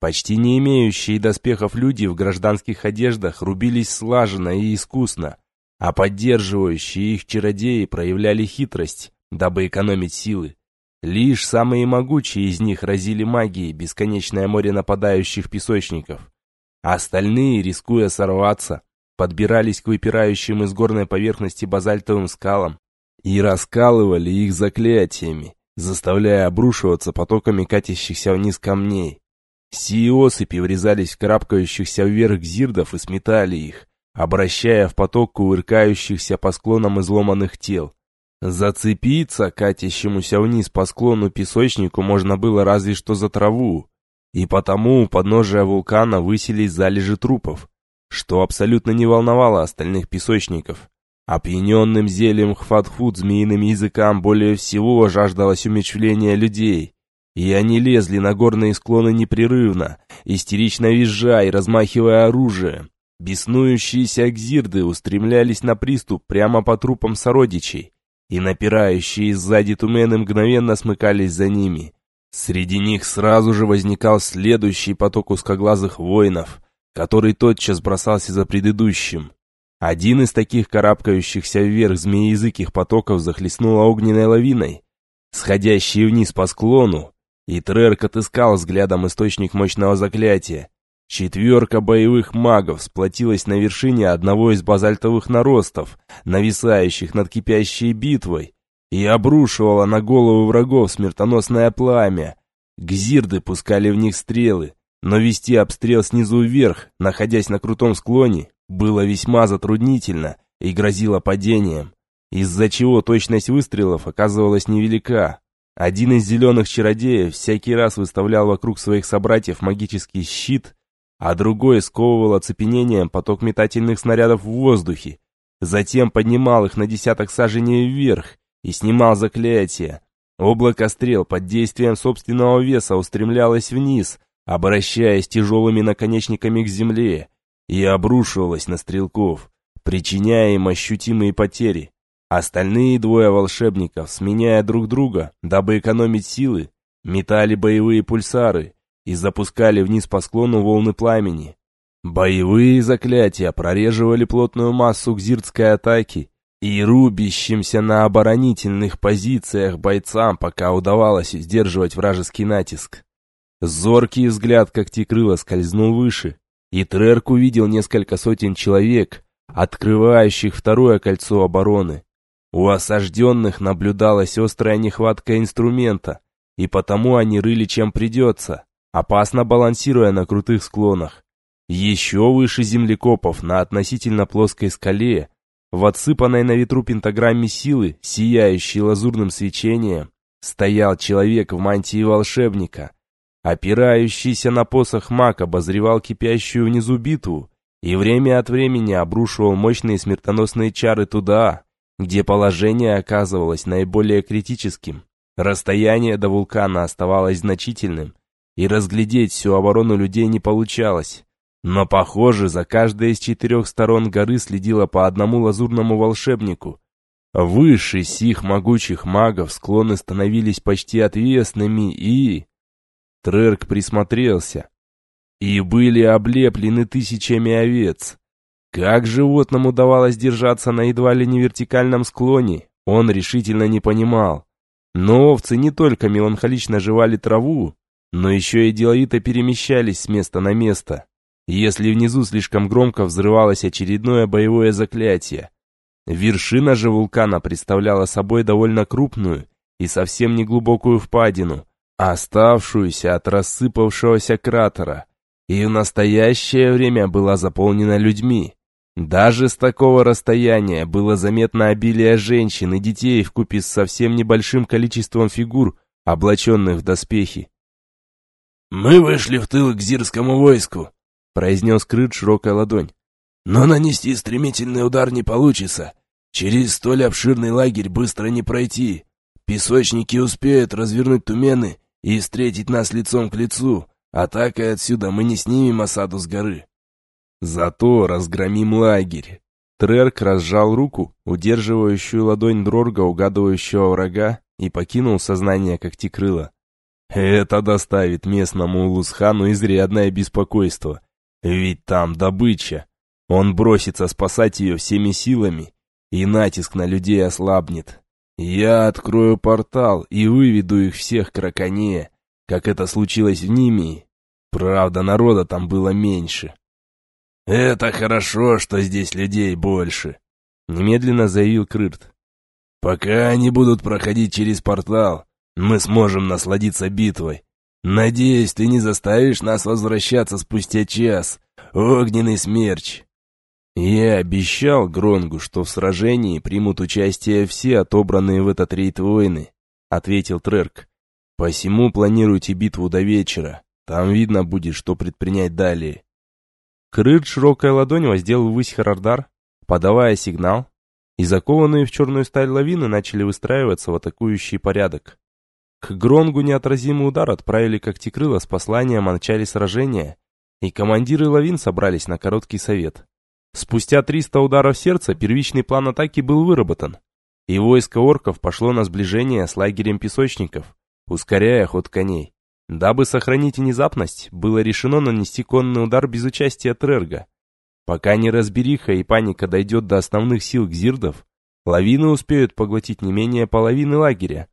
Почти не имеющие доспехов люди в гражданских одеждах рубились слаженно и искусно, а поддерживающие их чародеи проявляли хитрость, дабы экономить силы. Лишь самые могучие из них разили магией бесконечное море нападающих песочников. Остальные, рискуя сорваться, подбирались к выпирающим из горной поверхности базальтовым скалам и раскалывали их заклятиями, заставляя обрушиваться потоками катящихся вниз камней. Сии осыпи врезались в карабкающихся вверх зирдов и сметали их, обращая в поток кувыркающихся по склонам изломанных тел. Зацепиться катящемуся вниз по склону песочнику можно было разве что за траву, и потому у подножия вулкана высились залежи трупов, что абсолютно не волновало остальных песочников. Опьяненным зельем хватхут змеиным языкам более всего жаждалось умечвления людей, и они лезли на горные склоны непрерывно, истерично визжа и размахивая оружием. Беснующиеся акзирды устремлялись на приступ прямо по трупам сородичей, и напирающие сзади тумены мгновенно смыкались за ними. Среди них сразу же возникал следующий поток узкоглазых воинов, который тотчас бросался за предыдущим. Один из таких карабкающихся вверх змеязыких потоков захлестнуло огненной лавиной, сходящей вниз по склону, и Трерк отыскал взглядом источник мощного заклятия, Четверка боевых магов сплотилась на вершине одного из базальтовых наростов, нависающих над кипящей битвой, и обрушивала на головы врагов смертоносное пламя. Гзирды пускали в них стрелы, но вести обстрел снизу вверх, находясь на крутом склоне, было весьма затруднительно и грозило падением, из-за чего точность выстрелов оказывалась невелика. Один из зеленых чародеев всякий раз выставлял вокруг своих собратьев магический щит, а другой сковывал оцепенением поток метательных снарядов в воздухе, затем поднимал их на десяток саженей вверх и снимал заклятие. Облако стрел под действием собственного веса устремлялось вниз, обращаясь тяжелыми наконечниками к земле, и обрушивалось на стрелков, причиняя им ощутимые потери. Остальные двое волшебников, сменяя друг друга, дабы экономить силы, метали боевые пульсары и запускали вниз по склону волны пламени. Боевые заклятия прореживали плотную массу гзиртской атаки, и рубящимся на оборонительных позициях бойцам пока удавалось сдерживать вражеский натиск. Зоркий взгляд когтекрыла скользнул выше, и Трерк увидел несколько сотен человек, открывающих второе кольцо обороны. У осажденных наблюдалась острая нехватка инструмента, и потому они рыли чем придется, опасно балансируя на крутых склонах. Еще выше землекопов на относительно плоской скале, в отсыпанной на ветру пентаграмме силы, сияющей лазурным свечением, стоял человек в мантии волшебника. Опирающийся на посох маг обозревал кипящую внизу битву и время от времени обрушивал мощные смертоносные чары туда, где положение оказывалось наиболее критическим. Расстояние до вулкана оставалось значительным, и разглядеть всю оборону людей не получалось. Но, похоже, за каждой из четырех сторон горы следило по одному лазурному волшебнику. Выше сих могучих магов склоны становились почти отвесными и... Трерк присмотрелся. И были облеплены тысячами овец. Как животному удавалось держаться на едва ли не вертикальном склоне, он решительно не понимал. Но овцы не только меланхолично жевали траву, но еще и деловито перемещались с места на место, если внизу слишком громко взрывалось очередное боевое заклятие. Вершина же вулкана представляла собой довольно крупную и совсем не глубокую впадину, оставшуюся от рассыпавшегося кратера, и в настоящее время была заполнена людьми. Даже с такого расстояния было заметно обилие женщин и детей вкупе с совсем небольшим количеством фигур, облаченных в доспехи.
«Мы вышли в тыл к зирскому войску», — произнес Крыт широкая ладонь. «Но нанести стремительный удар не получится. Через столь обширный лагерь быстро не пройти. Песочники успеют развернуть тумены и встретить нас лицом к лицу. Атакой отсюда мы не снимем осаду с горы».
Зато разгромим лагерь. Трерк разжал руку, удерживающую ладонь Дрорга, угадывающего врага, и покинул сознание когтекрыла. Это доставит местному Улусхану изрядное беспокойство. Ведь там добыча. Он бросится спасать ее всеми силами, и натиск на людей ослабнет. Я открою портал и выведу их всех к Раконе, как это случилось в Нимии. Правда, народа там было меньше.
«Это хорошо, что здесь людей больше», — немедленно заявил Крырт. «Пока они будут проходить через портал, мы сможем насладиться битвой. Надеюсь, ты не заставишь нас возвращаться спустя час, огненный смерч».
Я обещал Гронгу, что в сражении примут участие все отобранные в этот рейд воины, ответил Трерк. Посему планируйте битву до вечера. Там видно будет, что предпринять далее. Крыт широкая ладонь воздел ввысь Харардар, подавая сигнал, и закованные в черную сталь лавины начали выстраиваться в атакующий порядок. К Гронгу неотразимый удар отправили когтекрыла с посланием о начале сражения, и командиры лавин собрались на короткий совет. Спустя 300 ударов сердца первичный план атаки был выработан, и войско орков пошло на сближение с лагерем песочников, ускоряя ход коней. Дабы сохранить внезапность, было решено нанести конный удар без участия Трерга. Пока неразбериха и паника дойдет до основных сил гзирдов, лавины успеют поглотить не менее половины лагеря.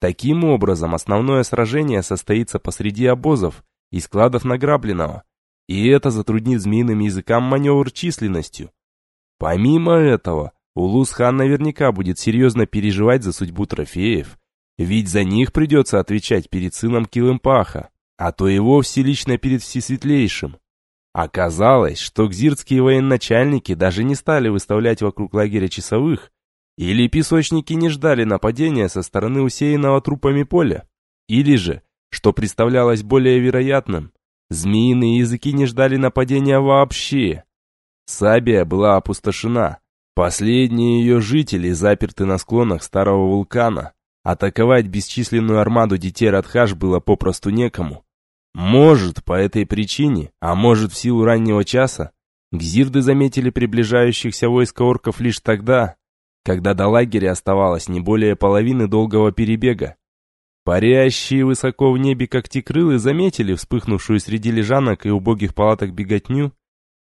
Таким образом, основное сражение состоится посреди обозов и складов награбленного, и это затруднит змеиным языкам маневр численностью. Помимо этого, Улус-хан наверняка будет серьезно переживать за судьбу трофеев, ведь за них придется отвечать перед сыном Килымпаха,
а то и вовсе лично перед Всесветлейшим. Оказалось, что гзирские военачальники даже не стали выставлять вокруг лагеря часовых, или песочники не ждали нападения со стороны усеянного трупами поля, или же, что представлялось более вероятным, змеиные языки не ждали нападения вообще. Сабия была опустошена. Последние ее жители заперты на склонах старого вулкана. Атаковать бесчисленную армаду детей Радхаш было попросту некому. Может, по этой причине, а может, в силу раннего часа, гзирды заметили приближающихся войск орков лишь тогда, когда до лагеря оставалось не более половины долгого перебега. Парящие высоко в небе когтекрылы заметили вспыхнувшую среди лежанок и убогих палаток беготню,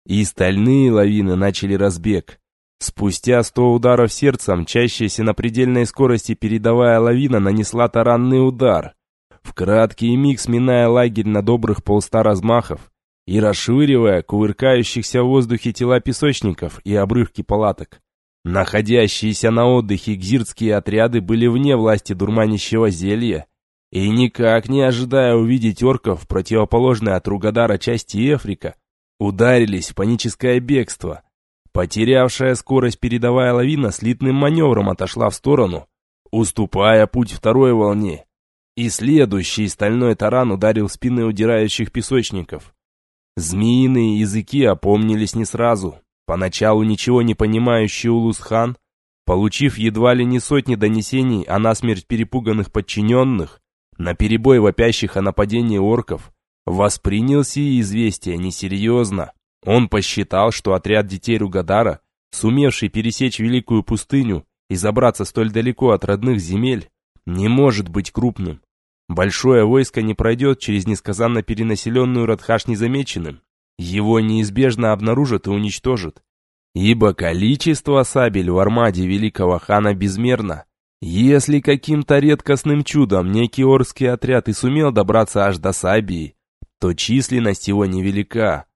и стальные лавины начали разбег. Спустя сто ударов сердцем, мчащаяся на предельной скорости передовая лавина нанесла таранный удар, в краткий миг сминая лагерь на добрых полста размахов и расшвыривая кувыркающихся в воздухе тела песочников и обрывки палаток. Находящиеся на отдыхе гзиртские отряды были вне власти дурманящего зелья, и никак не ожидая увидеть орков противоположной от Ругадара части Эфрика, ударились в паническое бегство. Потерявшая скорость передовая лавина слитным маневром отошла в сторону, уступая путь второй волне, и следующий стальной таран ударил спины удирающих песочников. Змеиные языки опомнились не сразу. Поначалу ничего не понимающий Улус-хан, получив едва ли не сотни донесений о насмерть перепуганных подчиненных, на перебой вопящих о нападении орков, воспринял сие известия несерьезно. Он посчитал, что отряд детей Ругадара, сумевший пересечь Великую пустыню и забраться столь далеко от родных земель, не может быть крупным. Большое войско не пройдет через несказанно перенаселенную Радхаш незамеченным. Его неизбежно обнаружат и уничтожат. Ибо количество сабель в армаде великого хана безмерно. Если каким-то редкостным чудом некий орский отряд и сумел добраться аж до Сабии, то численность его невелика.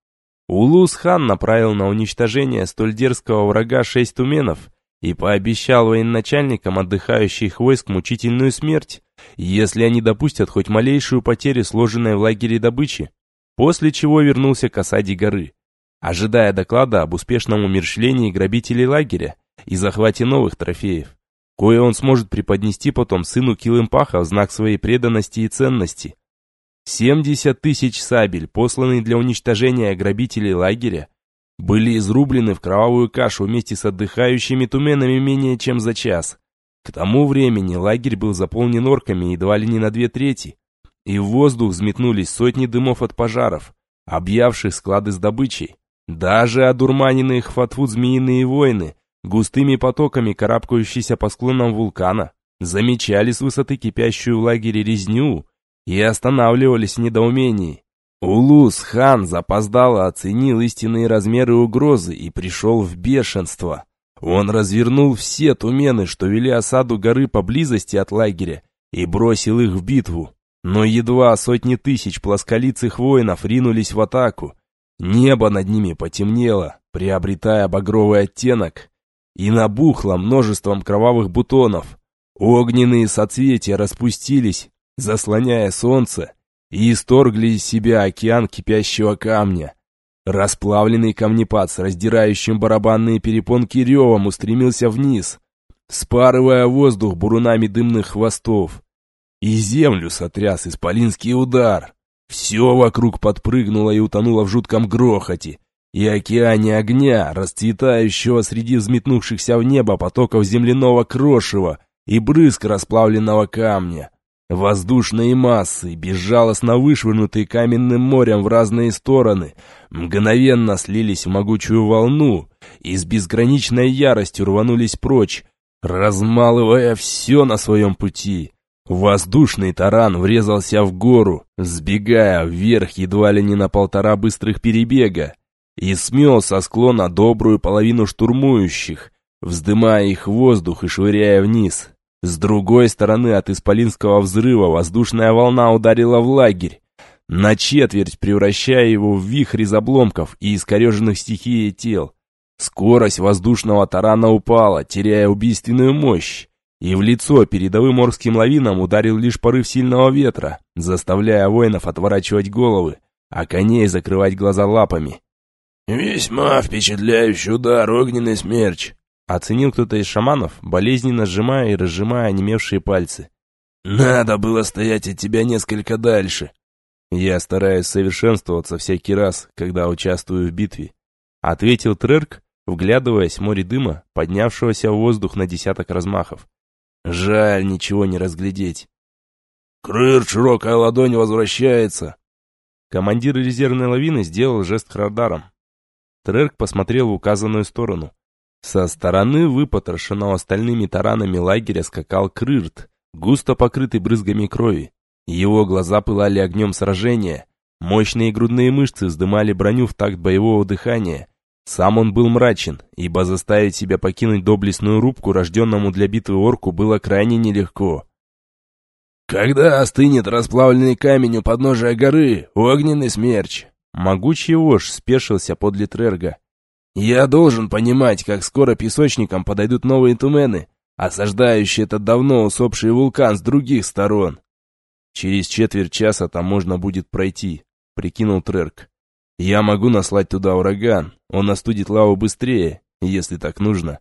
Улус-хан направил на уничтожение столь дерзкого врага шесть туменов и пообещал военачальникам отдыхающих войск мучительную смерть, если они допустят хоть малейшую потерю сложенной в лагере добычи, после чего вернулся к осаде горы, ожидая доклада об успешном умерщвлении грабителей лагеря и захвате новых трофеев, кое он сможет преподнести потом сыну Килымпаха в знак своей преданности и ценности. 70 тысяч сабель, посланные для уничтожения грабителей лагеря, были изрублены в кровавую кашу вместе с отдыхающими туменами менее чем за час. К тому времени лагерь был заполнен орками едва ли не на две трети, и в воздух взметнулись сотни дымов от пожаров, объявших склады с добычей. Даже одурманенные хватфут змеиные воины, густыми потоками карабкающиеся по склонам вулкана, замечали с высоты кипящую в лагере резню и останавливались в недоумении. Улус-хан запоздало оценил истинные размеры угрозы и пришел в бешенство. Он развернул все тумены, что вели осаду горы поблизости от лагеря, и бросил их в битву. Но едва сотни тысяч плосколицых воинов ринулись в атаку. Небо над ними потемнело, приобретая багровый оттенок, и набухло множеством кровавых бутонов. Огненные соцветия распустились, заслоняя солнце, и исторгли из себя океан кипящего камня. Расплавленный камнепад с раздирающим барабанные перепонки ревом устремился вниз, спарывая воздух бурунами дымных хвостов. И землю сотряс исполинский удар. Все вокруг подпрыгнуло и утонуло в жутком грохоте и океане огня, расцветающего среди взметнувшихся в небо потоков земляного крошева и брызг расплавленного камня. Воздушные массы, безжалостно вышвырнутые каменным морем в разные стороны, мгновенно слились в могучую волну и с безграничной яростью рванулись прочь, размалывая все на своем пути. Воздушный таран врезался в гору, сбегая вверх едва ли не на полтора быстрых перебега, и смел со склона добрую половину штурмующих, вздымая их в воздух и швыряя вниз. С другой стороны от исполинского взрыва воздушная волна ударила в лагерь, на четверть превращая его в вихрь из обломков и искореженных стихией тел. Скорость воздушного тарана упала, теряя убийственную мощь,
и в лицо передовым морским лавинам ударил лишь порыв сильного ветра, заставляя воинов отворачивать головы, а коней закрывать глаза лапами.
«Весьма впечатляющий удар, огненный смерч!»
Оценил кто-то из шаманов, болезненно сжимая и разжимая онемевшие пальцы.
«Надо было стоять от тебя несколько дальше!»
«Я стараюсь совершенствоваться всякий раз, когда участвую в битве», ответил Трерк, вглядываясь в море дыма, поднявшегося в воздух на десяток размахов. «Жаль, ничего не разглядеть».
«Крыр, широкая ладонь возвращается!»
Командир резервной лавины сделал жест радаром. Трерк посмотрел в указанную сторону. Со стороны выпотрошенного стальными таранами лагеря скакал Крырт, густо покрытый брызгами крови. Его глаза пылали огнем сражения, мощные грудные мышцы вздымали броню в такт боевого дыхания. Сам он был мрачен, ибо заставить себя покинуть доблестную рубку, рожденному для битвы орку, было крайне нелегко.
«Когда остынет расплавленный камень у подножия горы, огненный смерч?»
Могучий вож спешился подле Трерга.
«Я должен понимать, как скоро песочникам подойдут новые тумены, осаждающие этот давно усопший вулкан с других сторон».
«Через четверть часа там можно будет пройти», — прикинул Трерк. «Я могу наслать туда ураган, он остудит лаву быстрее, если так нужно».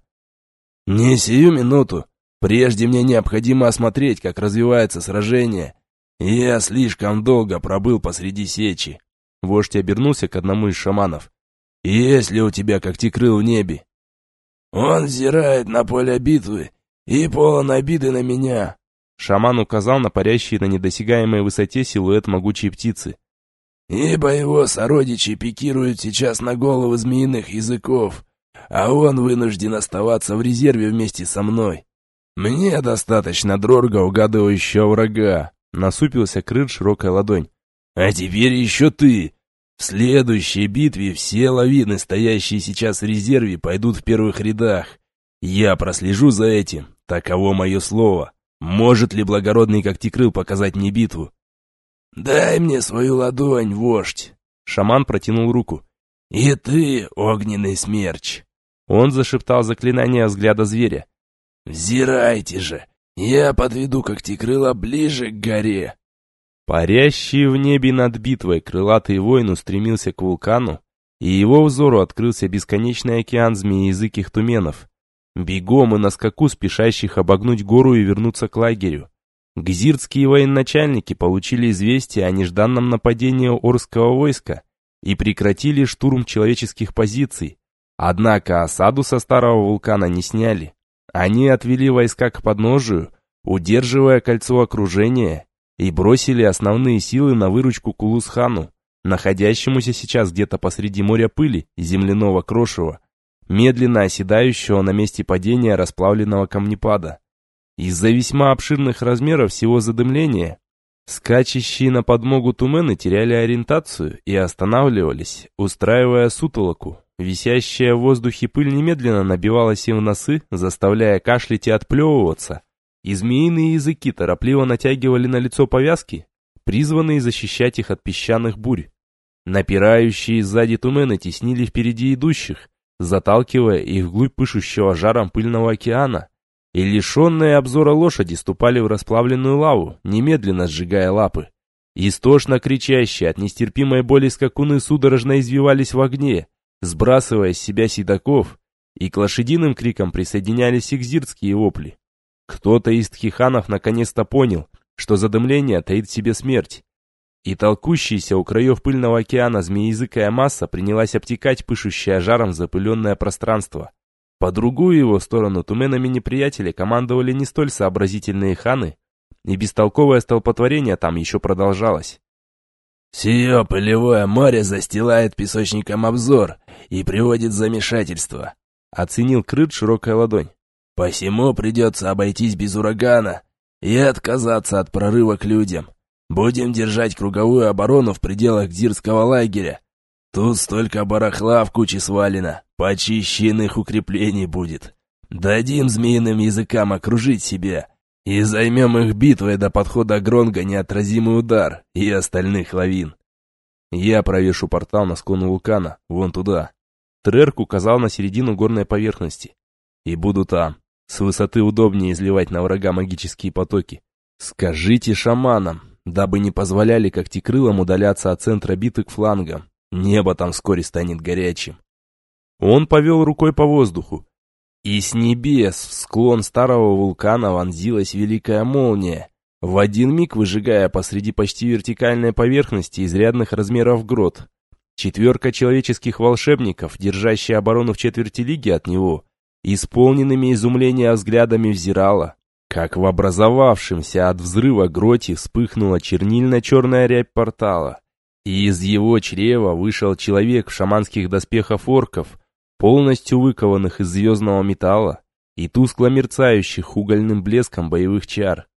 «Не сию минуту. Прежде мне необходимо осмотреть, как развивается сражение. Я слишком долго пробыл посреди сечи».
Вождь обернулся к одному из шаманов.
«Есть ли у тебя когтекрыл в небе?» «Он взирает на поле битвы и полон обиды на меня».
Шаман указал на парящий на недосягаемой высоте силуэт могучей птицы.
«Ибо его сородичи пикируют сейчас на головы змеиных языков, а он вынужден оставаться в резерве вместе со мной. Мне достаточно дрорга, угадывающего врага», — насупился крыт широкая ладонь. «А теперь еще ты. В следующей битве все лавины, стоящие сейчас в резерве, пойдут в первых рядах. Я прослежу за этим, таково мое слово. Может ли благородный Когтекрыл показать мне битву?» «Дай мне свою ладонь, вождь!»
Шаман протянул руку.
«И ты, огненный смерч!»
Он зашептал заклинание взгляда зверя.
«Взирайте же! Я подведу когтекрыла ближе к горе!»
Парящий в небе над битвой крылатый воин устремился к вулкану, и его взору открылся бесконечный океан змеязыких туменов, бегом и на скаку спешащих обогнуть гору и вернуться к лагерю. Гзиртские военачальники получили известие о нежданном нападении Орского войска и прекратили штурм человеческих позиций, однако осаду со старого вулкана не сняли. Они отвели войска к подножию, удерживая кольцо окружения, и бросили основные силы на выручку Кулусхану, находящемуся сейчас где-то посреди моря пыли и земляного крошева, медленно оседающего на месте падения расплавленного камнепада. Из-за весьма обширных размеров всего задымления, скачущие на подмогу тумены теряли ориентацию и останавливались, устраивая сутолоку, Висящая в воздухе пыль немедленно набивалась им в носы, заставляя кашлять и отплевываться. И змеиные языки торопливо натягивали на лицо повязки, призванные защищать их от песчаных бурь. Напирающие сзади тумены теснили впереди идущих, заталкивая их вглубь пышущего жаром пыльного океана, и лишенные обзора лошади ступали в расплавленную лаву, немедленно сжигая лапы. Истошно кричащие от нестерпимой боли скакуны судорожно извивались в огне, сбрасывая с себя седаков, и к лошадиным крикам присоединялись экзиртские вопли. Кто-то из тхиханов наконец-то понял, что задымление таит в себе смерть, и толкущаяся у краев пыльного океана змеязыкая масса принялась обтекать пышущее жаром запыленное пространство. По другую его сторону туменами неприятеля командовали не столь сообразительные ханы, и бестолковое столпотворение там еще продолжалось.
Сие полевое море застилает песочником обзор и приводит в замешательство.
Оценил крыт широкая ладонь.
Посему придется обойтись без урагана и отказаться от прорыва к людям. Будем держать круговую оборону в пределах Дзирского лагеря. Тут столько барахла в куче свалено, почище иных укреплений будет. Дадим змеиным языкам окружить себя и займем их битвой до подхода Гронга неотразимый удар и остальных лавин.
Я провешу портал на склон вулкана, вон туда. Трерк указал на середину горной поверхности. И буду там.
С высоты удобнее изливать на врага магические потоки. Скажите шаманам, дабы не позволяли когтекрылам удаляться от центра биты к флангам. Небо там вскоре станет горячим. Он повел рукой по воздуху. И с небес в склон старого вулкана вонзилась великая молния, в один миг выжигая посреди почти вертикальной поверхности изрядных размеров грот. Четверка человеческих волшебников, держащая оборону в четверти лиги от него, исполненными изумления взглядами взирала, как в образовавшемся от взрыва гроте вспыхнула чернильно-черная рябь портала, и из его чрева вышел человек в шаманских доспехах орков, полностью выкованных из звездного металла и тускло мерцающих угольным блеском боевых чар.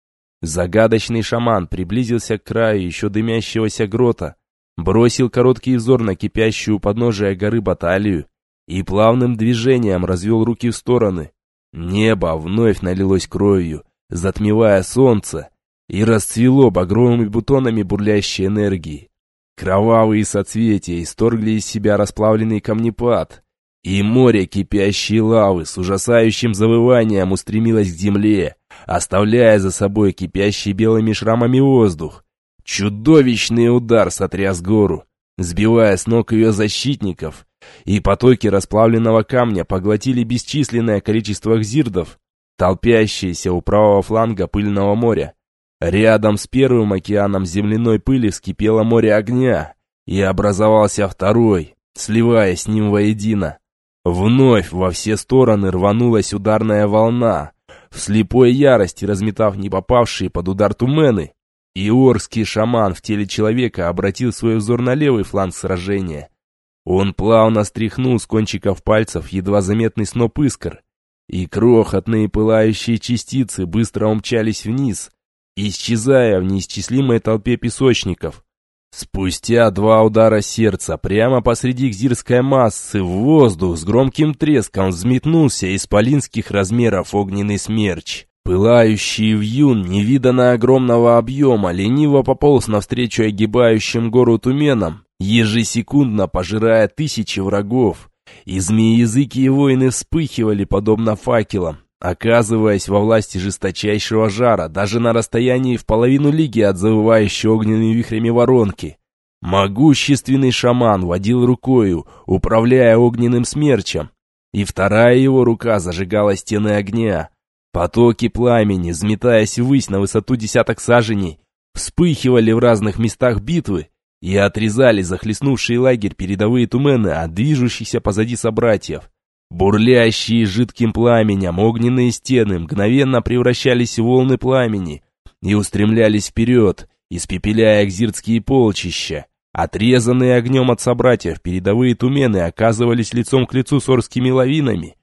Загадочный шаман приблизился к краю еще дымящегося грота, бросил короткий взор на кипящую подножие горы баталию и плавным движением развел руки в стороны. Небо вновь налилось кровью, затмевая солнце, и расцвело багровыми бутонами бурлящей энергии. Кровавые соцветия исторгли из себя расплавленный камнепад, и море кипящей лавы с ужасающим завыванием устремилось к земле, оставляя за собой кипящий белыми шрамами воздух. Чудовищный удар сотряс гору, сбивая с ног ее защитников, и потоки расплавленного камня поглотили бесчисленное количество гзирдов, толпящиеся у правого фланга пыльного моря. Рядом с первым океаном земляной пыли вскипело море огня, и образовался второй, сливаясь с ним воедино. Вновь во все стороны рванулась ударная волна, в слепой ярости разметав не попавшие под удар тумены. Иорский шаман в теле человека обратил свой взор на левый фланг сражения. Он плавно стряхнул с кончиков пальцев едва заметный сноп искр, и крохотные пылающие частицы быстро умчались вниз, исчезая в неисчислимой толпе песочников. Спустя два удара сердца прямо посреди гзирской массы в воздух с громким треском взметнулся исполинских размеров огненный смерч. Пылающий вьюн невиданно огромного объема лениво пополз навстречу огибающим гору туменам, ежесекундно пожирая тысячи врагов. И змеязыки и воины вспыхивали подобно факелам, оказываясь во власти жесточайшего жара даже на расстоянии в половину лиги от завывающей огненными вихрями воронки. Могущественный шаман водил рукою, управляя огненным смерчем, и вторая его рука зажигала стены огня, Потоки пламени, взметаясь ввысь на высоту десяток саженей, вспыхивали в разных местах битвы и отрезали захлестнувший лагерь передовые тумены от движущихся позади собратьев. Бурлящие жидким пламенем огненные стены мгновенно превращались в волны пламени и устремлялись вперед, испепеляя экзиртские полчища. Отрезанные огнем от собратьев передовые тумены оказывались лицом к лицу с орскими лавинами,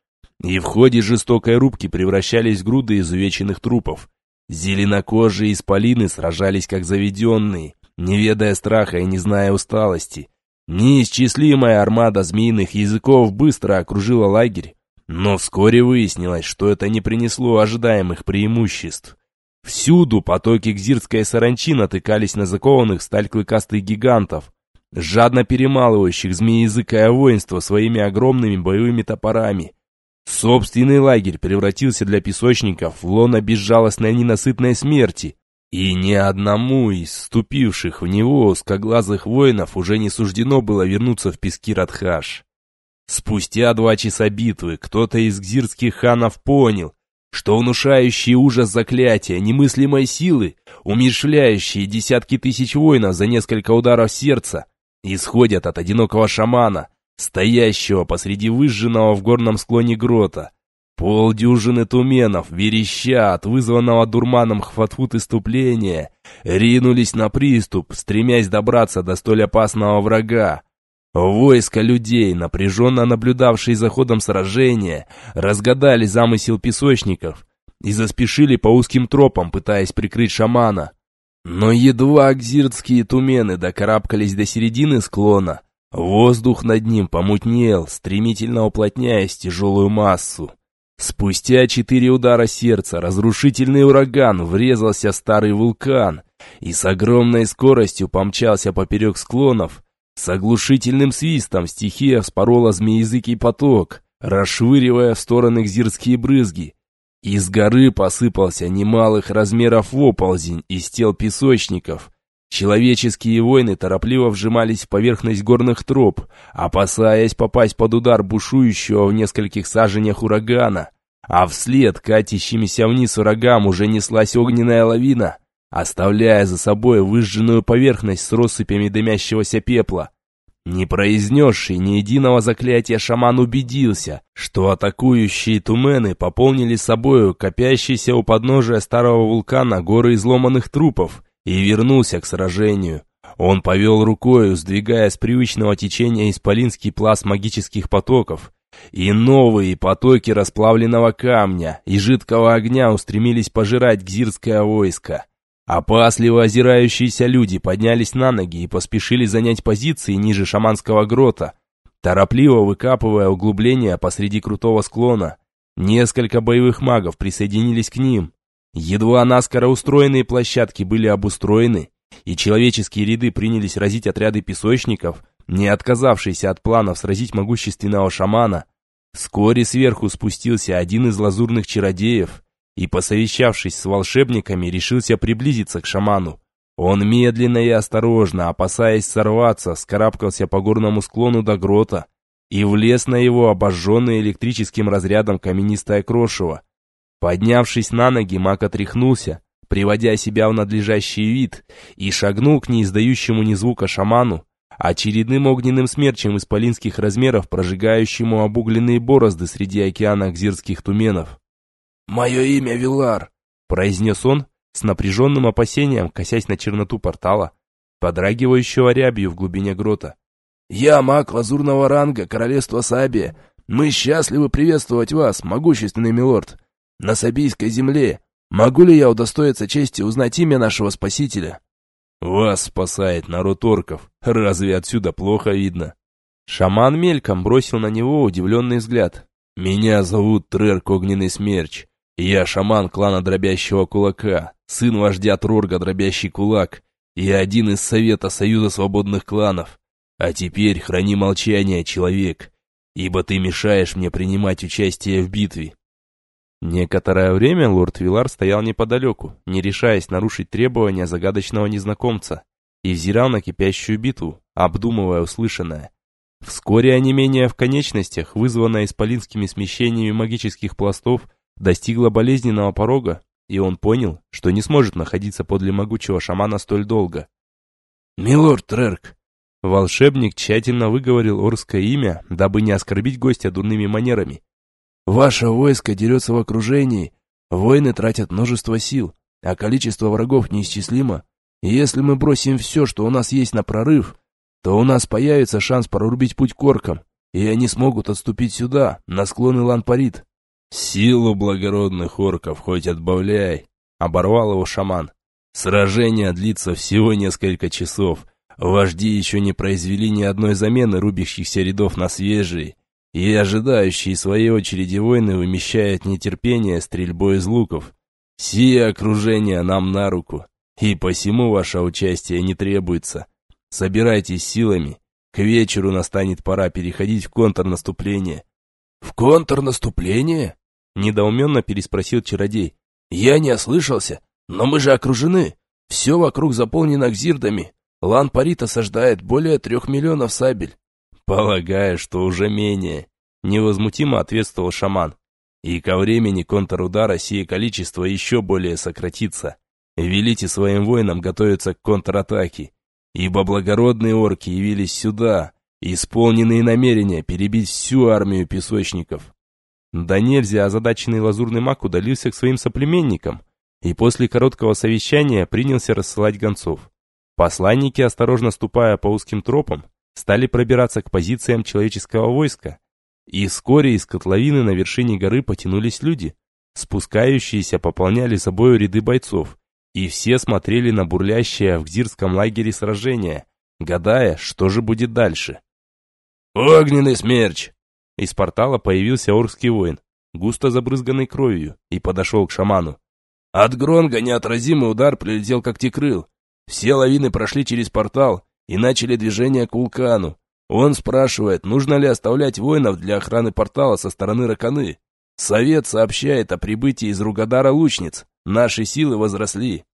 и в ходе жестокой рубки превращались в груды изувеченных трупов. Зеленокожие исполины сражались как заведенные, не ведая страха и не зная усталости. Неисчислимая армада змеиных языков быстро окружила лагерь, но вскоре выяснилось, что это не принесло ожидаемых преимуществ. Всюду потоки гзирской саранчи натыкались на закованных сталь клыкастых гигантов, жадно перемалывающих змеязыкое воинство своими огромными боевыми топорами – Собственный лагерь превратился для песочников в лоно безжалостной ненасытной смерти, и ни одному из ступивших в него узкоглазых воинов уже не суждено было вернуться в пески Радхаш. Спустя два часа битвы кто-то из гзирских ханов понял, что внушающие ужас заклятия немыслимой силы, умершляющие десятки тысяч воинов за несколько ударов сердца, исходят от одинокого шамана, стоящего посреди выжженного в горном склоне грота. Полдюжины туменов, вереща от вызванного дурманом хватфут иступления, ринулись на приступ, стремясь добраться до столь опасного врага. Войско людей, напряженно наблюдавшие за ходом сражения, разгадали замысел песочников и заспешили по узким тропам, пытаясь прикрыть шамана. Но едва акзиртские тумены докарабкались до середины склона, Воздух над ним помутнел, стремительно уплотняясь тяжелую массу. Спустя четыре удара сердца разрушительный ураган врезался в старый вулкан и с огромной скоростью помчался поперек склонов. С оглушительным свистом стихия вспорола змеязыкий поток, расшвыривая в стороны гзирские брызги.
Из горы посыпался немалых размеров оползень из тел песочников. Человеческие воины торопливо вжимались в поверхность горных троп, опасаясь попасть под удар бушующего в нескольких саженях урагана. А вслед катящимися вниз врагам уже неслась огненная лавина, оставляя за собой выжженную поверхность с россыпями дымящегося пепла. Не произнесший ни единого заклятия шаман убедился, что атакующие тумены пополнили собою копящиеся у подножия старого вулкана горы изломанных трупов и вернулся к сражению. Он повел рукой, сдвигая с привычного течения исполинский пласт магических потоков, и новые потоки расплавленного камня и жидкого огня устремились пожирать гзирское войско. Опасливо озирающиеся люди поднялись на ноги и поспешили занять позиции ниже шаманского грота, торопливо выкапывая углубления посреди крутого склона. Несколько боевых магов присоединились к ним. Едва наскоро устроенные площадки были обустроены, и человеческие ряды принялись разить отряды песочников, не отказавшиеся от планов сразить могущественного шамана. Вскоре сверху спустился один из лазурных чародеев – и, посовещавшись с волшебниками, решился приблизиться к шаману. Он медленно и осторожно, опасаясь сорваться, скарабкался по горному склону до грота и влез на его обожженное электрическим разрядом каменистое крошево. Поднявшись на ноги, маг отряхнулся, приводя себя в надлежащий вид, и шагнул к неиздающему ни звука шаману, очередным огненным смерчем исполинских размеров, прожигающему обугленные борозды среди океана гзирских туменов.
«Мое имя Вилар», —
произнес он с напряженным опасением, косясь на черноту портала, подрагивающего рябью в глубине грота.
«Я маг лазурного ранга королевства Сабия. Мы счастливы приветствовать вас, могущественный милорд, на Сабийской земле. Могу ли я удостоиться чести узнать имя нашего спасителя?»
«Вас спасает народ орков. Разве отсюда плохо видно?» Шаман мельком бросил на него удивленный взгляд. «Меня зовут Трерк Огненный Смерч. Я шаман клана Дробящего Кулака, сын вождя Трорга Дробящий Кулак и один из Совета Союза Свободных Кланов. А теперь храни молчание, человек, ибо ты мешаешь мне принимать участие в битве». Некоторое время лорд Вилар стоял неподалеку, не решаясь нарушить требования загадочного незнакомца, и взирал на кипящую битву, обдумывая услышанное. Вскоре онемение в конечностях, вызванное исполинскими смещениями магических пластов, достигла болезненного порога, и он понял, что не сможет находиться подле могучего шамана столь долго.
«Милорд Трерк!»
Волшебник тщательно выговорил орское имя, дабы не оскорбить гостя дурными манерами.
«Ваше войско дерется в окружении, воины тратят множество сил, а количество врагов неисчислимо. Если мы бросим все, что у нас есть на прорыв, то у нас появится шанс прорубить путь к оркам, и они смогут отступить сюда, на склоны Ланпарит.
«Силу благородных орков хоть отбавляй!» — оборвал его шаман. «Сражение длится всего несколько часов. Вожди еще не произвели ни одной замены рубящихся рядов на свежие, и ожидающие своей очереди воины вымещают нетерпение стрельбой из луков. Сие окружение нам на руку, и посему ваше участие не требуется. Собирайтесь силами, к вечеру настанет пора переходить в контрнаступление».
«В контрнаступление?»
Недоуменно переспросил чародей.
«Я не ослышался, но мы же окружены. Все вокруг заполнено гзирдами. Лан Парит осаждает более трех миллионов сабель».
«Полагаю, что уже менее», — невозмутимо ответствовал шаман. «И ко времени контрудара сие количество еще более сократится. Велите своим воинам готовиться к контратаке, ибо благородные орки явились сюда, исполненные намерения перебить всю армию песочников. Да нельзя озадаченный лазурный маг удалился к своим соплеменникам и после короткого совещания принялся рассылать гонцов. Посланники, осторожно ступая по узким тропам, стали пробираться к позициям человеческого войска, и вскоре из котловины на вершине горы потянулись люди. Спускающиеся пополняли собою ряды бойцов, и все смотрели на бурлящее в Гзирском лагере сражение, гадая, что же будет дальше.
«Огненный смерч!»
Из портала появился оркский воин, густо забрызганный кровью, и подошел к шаману.
От Гронга неотразимый удар прилетел как текрыл. Все лавины прошли через портал и начали движение к вулкану. Он спрашивает, нужно ли оставлять воинов для охраны портала со стороны Раканы. Совет сообщает о прибытии из Ругадара лучниц. Наши силы возросли.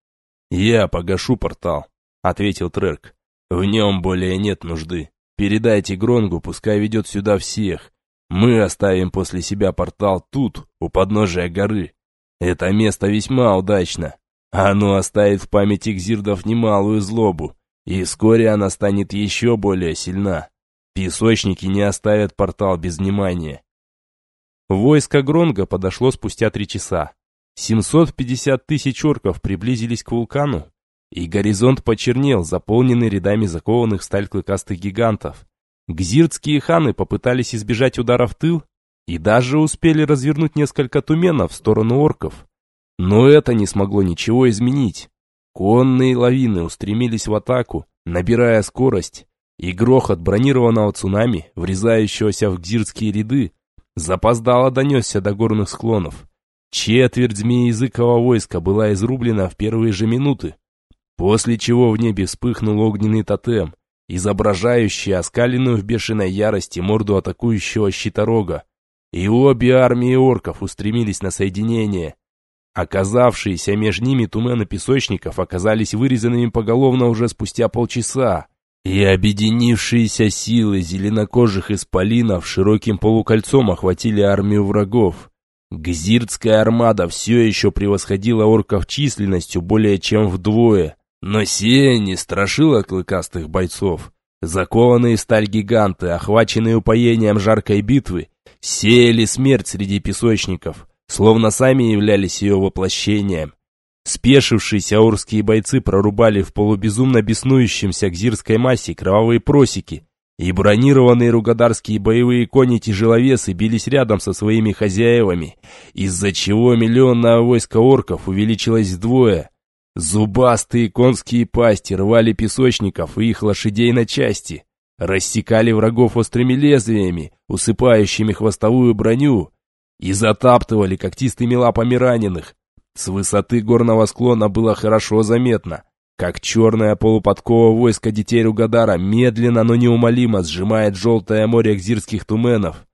Я погашу портал, ответил Трерк. В нем более нет нужды. Передайте Гронгу, пускай ведет сюда всех. Мы оставим после себя портал тут, у подножия горы. Это место весьма удачно. Оно оставит в памяти Гзирдов немалую злобу, и вскоре она станет еще более сильна. Песочники не оставят портал без внимания. Войско Гронга подошло спустя три часа. 750 тысяч орков приблизились к вулкану, и горизонт почернел, заполненный рядами закованных сталь клыкастых гигантов. Гзиртские ханы попытались избежать удара в тыл и даже успели развернуть несколько туменов в сторону орков. Но это не смогло ничего изменить. Конные лавины устремились в атаку, набирая скорость, и грохот бронированного цунами, врезающегося в гзиртские ряды, запоздало донесся до горных склонов. Четверть змеязыкового войска была изрублена в первые же минуты, после чего в небе вспыхнул огненный тотем, изображающий оскаленную в бешеной ярости морду атакующего щиторога, и обе армии орков устремились на соединение. Оказавшиеся между ними тумены песочников оказались вырезанными поголовно уже спустя полчаса, и объединившиеся силы зеленокожих исполинов широким полукольцом охватили армию врагов. Гзиртская армада все еще превосходила орков численностью более чем вдвое, но сия не страшила клыкастых бойцов. Закованные сталь гиганты, охваченные упоением жаркой битвы, сеяли смерть среди песочников, словно сами являлись ее воплощением. Спешившиеся аурские бойцы прорубали в полубезумно беснующемся гзирской массе кровавые просеки, и бронированные ругадарские боевые кони-тяжеловесы бились рядом со своими хозяевами, из-за чего миллионное войско орков увеличилось вдвое. Зубастые конские пасти рвали песочников и их лошадей на части, рассекали врагов острыми лезвиями, усыпающими хвостовую броню, и затаптывали когтистыми лапами раненых, с высоты горного склона было хорошо заметно, как черное полуподковое войско детей Ругадара медленно, но неумолимо сжимает желтое море гзирских туменов.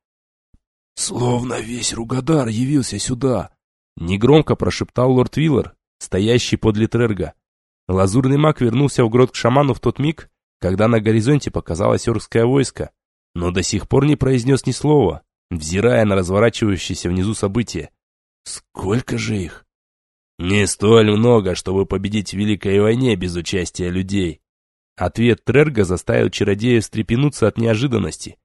«Словно весь Ругадар явился сюда!»
Негромко прошептал лорд Виллар, стоящий подле Трерга. Лазурный маг вернулся в грот к шаману в тот миг, когда на горизонте показалось оркское войско, но до сих пор не произнес ни слова, взирая на разворачивающееся внизу события. «Сколько же их?» «Не столь много, чтобы победить в Великой войне без участия людей». Ответ Трерга заставил чародея встрепенуться от неожиданности.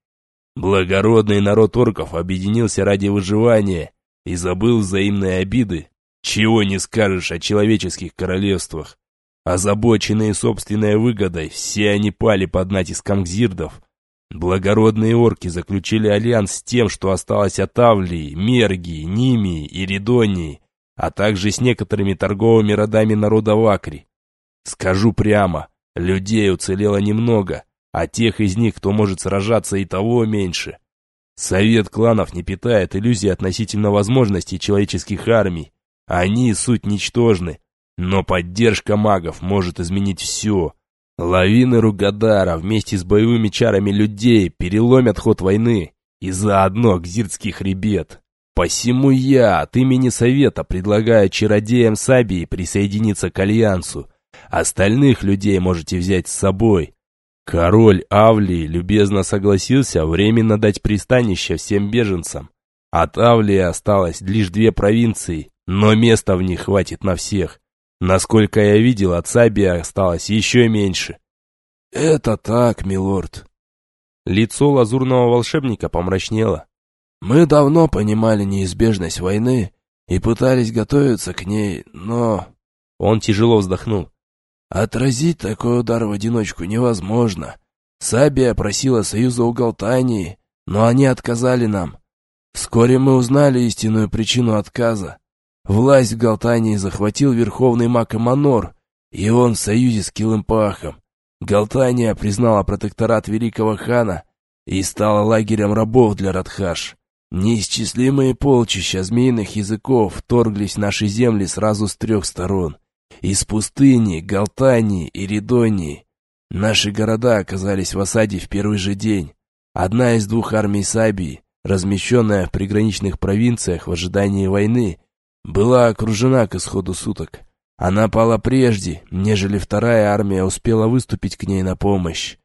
Благородный народ орков объединился ради выживания и забыл взаимные обиды. Чего не скажешь о человеческих королевствах. Озабоченные собственной выгодой, все они пали под натиском гзирдов. Благородные орки заключили альянс с тем, что осталось от Авлии, Мергии, Нимии и Ридонии, а также с некоторыми торговыми родами народа Вакри. Скажу прямо, людей уцелело немного, а тех из них, кто может сражаться, и того меньше. Совет кланов не питает иллюзий относительно возможностей человеческих армий. Они суть ничтожны, но поддержка магов может изменить все. Лавины Ругадара вместе с боевыми чарами людей переломят ход войны и заодно Гзиртский хребет. Посему я от имени Совета предлагаю чародеям Сабии присоединиться к Альянсу. Остальных людей можете взять с собой. Король Авлии любезно согласился временно дать пристанище всем беженцам. От Авлии осталось лишь две провинции, но места в них хватит на всех. Насколько я видел, от Сабии осталось еще меньше.
«Это так, милорд».
Лицо лазурного волшебника помрачнело.
Мы давно понимали неизбежность войны и пытались готовиться к ней, но...»
Он тяжело вздохнул.
«Отразить такой удар в одиночку невозможно. Сабия просила союза у Галтании, но они отказали нам. Вскоре мы узнали истинную причину отказа. Власть в Галтании захватил верховный маг Эманор, и он в союзе с Килымпахом. Галтания признала протекторат великого хана и стала лагерем рабов для Радхаш. Неисчислимые полчища змеиных языков вторглись в наши земли сразу с трех сторон. Из пустыни, Галтании и Ридонии. Наши города оказались в осаде в первый же день. Одна из двух армий Сабии, размещенная в приграничных провинциях в ожидании войны, была окружена к исходу суток. Она пала прежде, нежели вторая армия успела выступить к ней на помощь.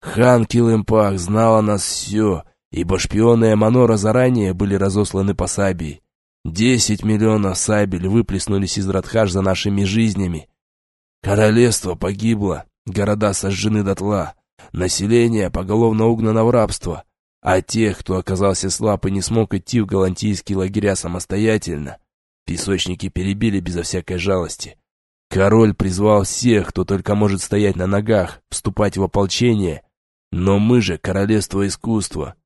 Хан Килымпах знал о нас все, ибо шпионы Эманора заранее были разосланы по Сабии. Десять миллионов сабель выплеснулись из Радхаш за нашими жизнями. Королевство погибло, города сожжены дотла, население поголовно угнано в рабство, а тех, кто оказался слаб и не смог идти в галантийские лагеря самостоятельно, песочники перебили безо всякой жалости. Король призвал всех, кто только может стоять на ногах, вступать в ополчение, но мы же королевство искусства.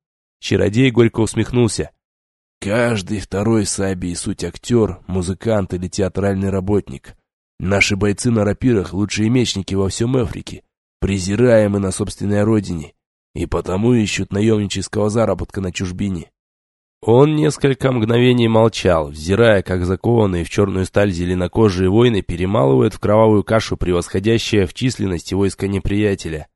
Чародей горько усмехнулся. Каждый второй Сабий суть актер, музыкант или театральный работник. Наши бойцы на рапирах лучшие мечники во всем Африке, презираемы на собственной родине, и потому ищут наемнического заработка на чужбине. Он несколько мгновений молчал, взирая, как закованные в черную сталь зеленокожие воины перемалывают в кровавую кашу превосходящее в численности войска неприятеля.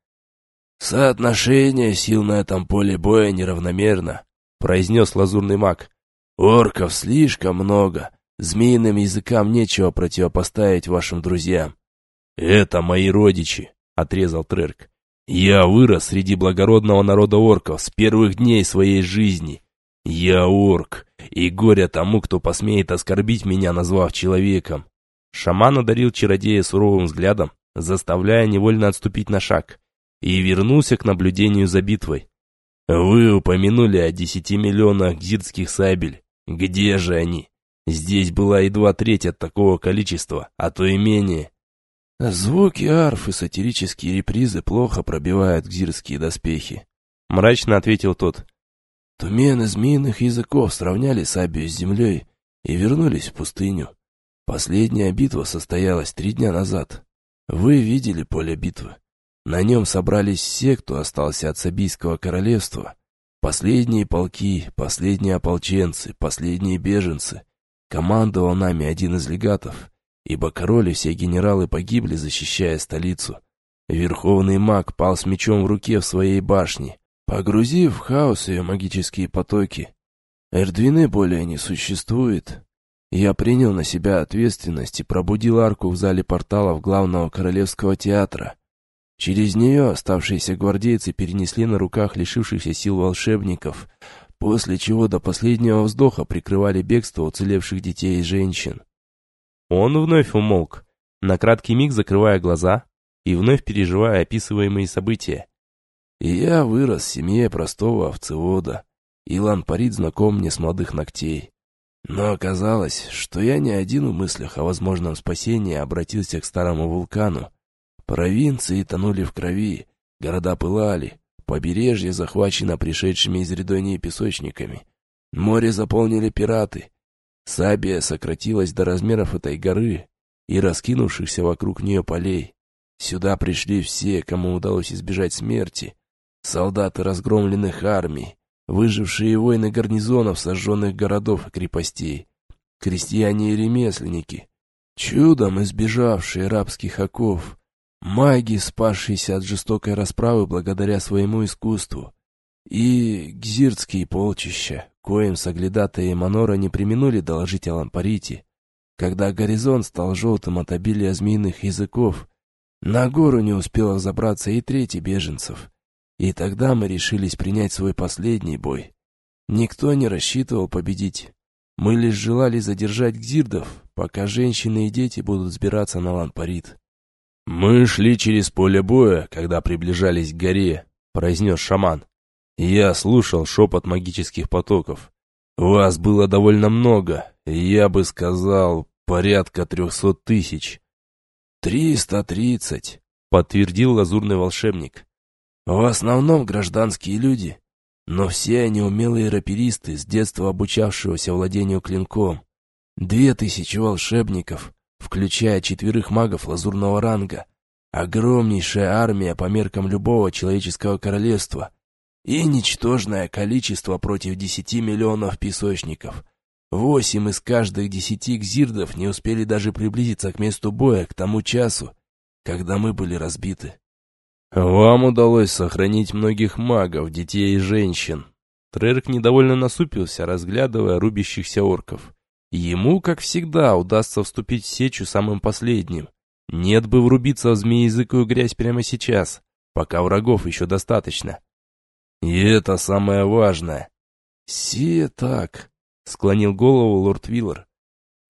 «Соотношение сил на этом поле боя неравномерно», — произнес лазурный маг. «Орков слишком много, змеиным языкам нечего противопоставить вашим друзьям». «Это мои родичи», — отрезал Трерк. «Я вырос среди благородного народа орков с первых дней своей жизни». «Я орк, и горе тому, кто посмеет оскорбить меня, назвав человеком». Шаман одарил чародея суровым взглядом, заставляя невольно отступить на шаг, и вернулся к наблюдению за битвой. «Вы упомянули о десяти миллионах гзирдских сабель. Где же они? Здесь была едва треть от такого количества, а то и менее». «Звуки арф и сатирические репризы плохо пробивают гзирские доспехи», — мрачно ответил тот. Тумены змеиных языков сравняли Сабию с землей и вернулись в пустыню. Последняя битва состоялась три дня назад. Вы видели поле битвы. На нем собрались все, кто остался от Сабийского королевства. Последние полки, последние ополченцы, последние беженцы. Командовал нами один из легатов, ибо король и все генералы погибли, защищая столицу. Верховный маг пал с мечом в руке в своей башне, Погрузив в хаос ее магические потоки, Эрдвины более не существует. Я принял на себя ответственность и пробудил арку в зале порталов главного королевского театра. Через нее оставшиеся гвардейцы перенесли на руках лишившихся сил волшебников, после чего до последнего вздоха прикрывали бегство уцелевших детей и женщин. Он вновь умолк, на краткий миг закрывая глаза и вновь переживая описываемые события. И я вырос в семье простого овцевода. Илан Парид знаком мне с молодых ногтей. Но оказалось, что я не один в мыслях о возможном спасении обратился к старому вулкану. Провинции тонули в крови, города пылали, побережье захвачено пришедшими из Редонии песочниками. Море заполнили пираты. Сабия сократилась до размеров этой горы и раскинувшихся вокруг нее полей. Сюда пришли все, кому удалось избежать смерти, солдаты разгромленных армий, выжившие воины гарнизонов сожженных городов и крепостей, крестьяне и ремесленники, чудом избежавшие рабских оков, маги, спасшиеся от жестокой расправы благодаря своему искусству, и гзиртские полчища, коим соглядатые Манора не применули доложить о Лампарите, когда горизонт стал желтым от обилия змеиных языков, на гору не успел забраться и третий беженцев — и тогда мы решились принять свой последний бой. Никто не рассчитывал победить. Мы лишь желали задержать гзирдов, пока женщины и дети будут сбираться на Ланпарит. «Мы шли через поле боя, когда приближались к горе», — произнес шаман. Я слушал шепот магических потоков. «Вас было довольно много, я бы сказал, порядка трехсот тысяч». «Триста тридцать», — подтвердил лазурный волшебник. В основном гражданские люди, но все они умелые раперисты, с детства обучавшегося владению клинком. Две тысячи волшебников, включая четверых магов лазурного ранга. Огромнейшая армия по меркам любого человеческого королевства. И ничтожное количество против десяти миллионов песочников. Восемь из каждых десяти гзирдов не успели даже приблизиться к месту боя к тому часу, когда мы были разбиты. Вам удалось сохранить многих магов, детей и женщин.
Трерк недовольно насупился, разглядывая рубящихся орков. Ему, как всегда, удастся вступить в сечу самым последним. Нет бы врубиться в змеязыкую грязь прямо сейчас, пока врагов еще достаточно. И это самое важное. «Все так», — склонил голову лорд Виллар.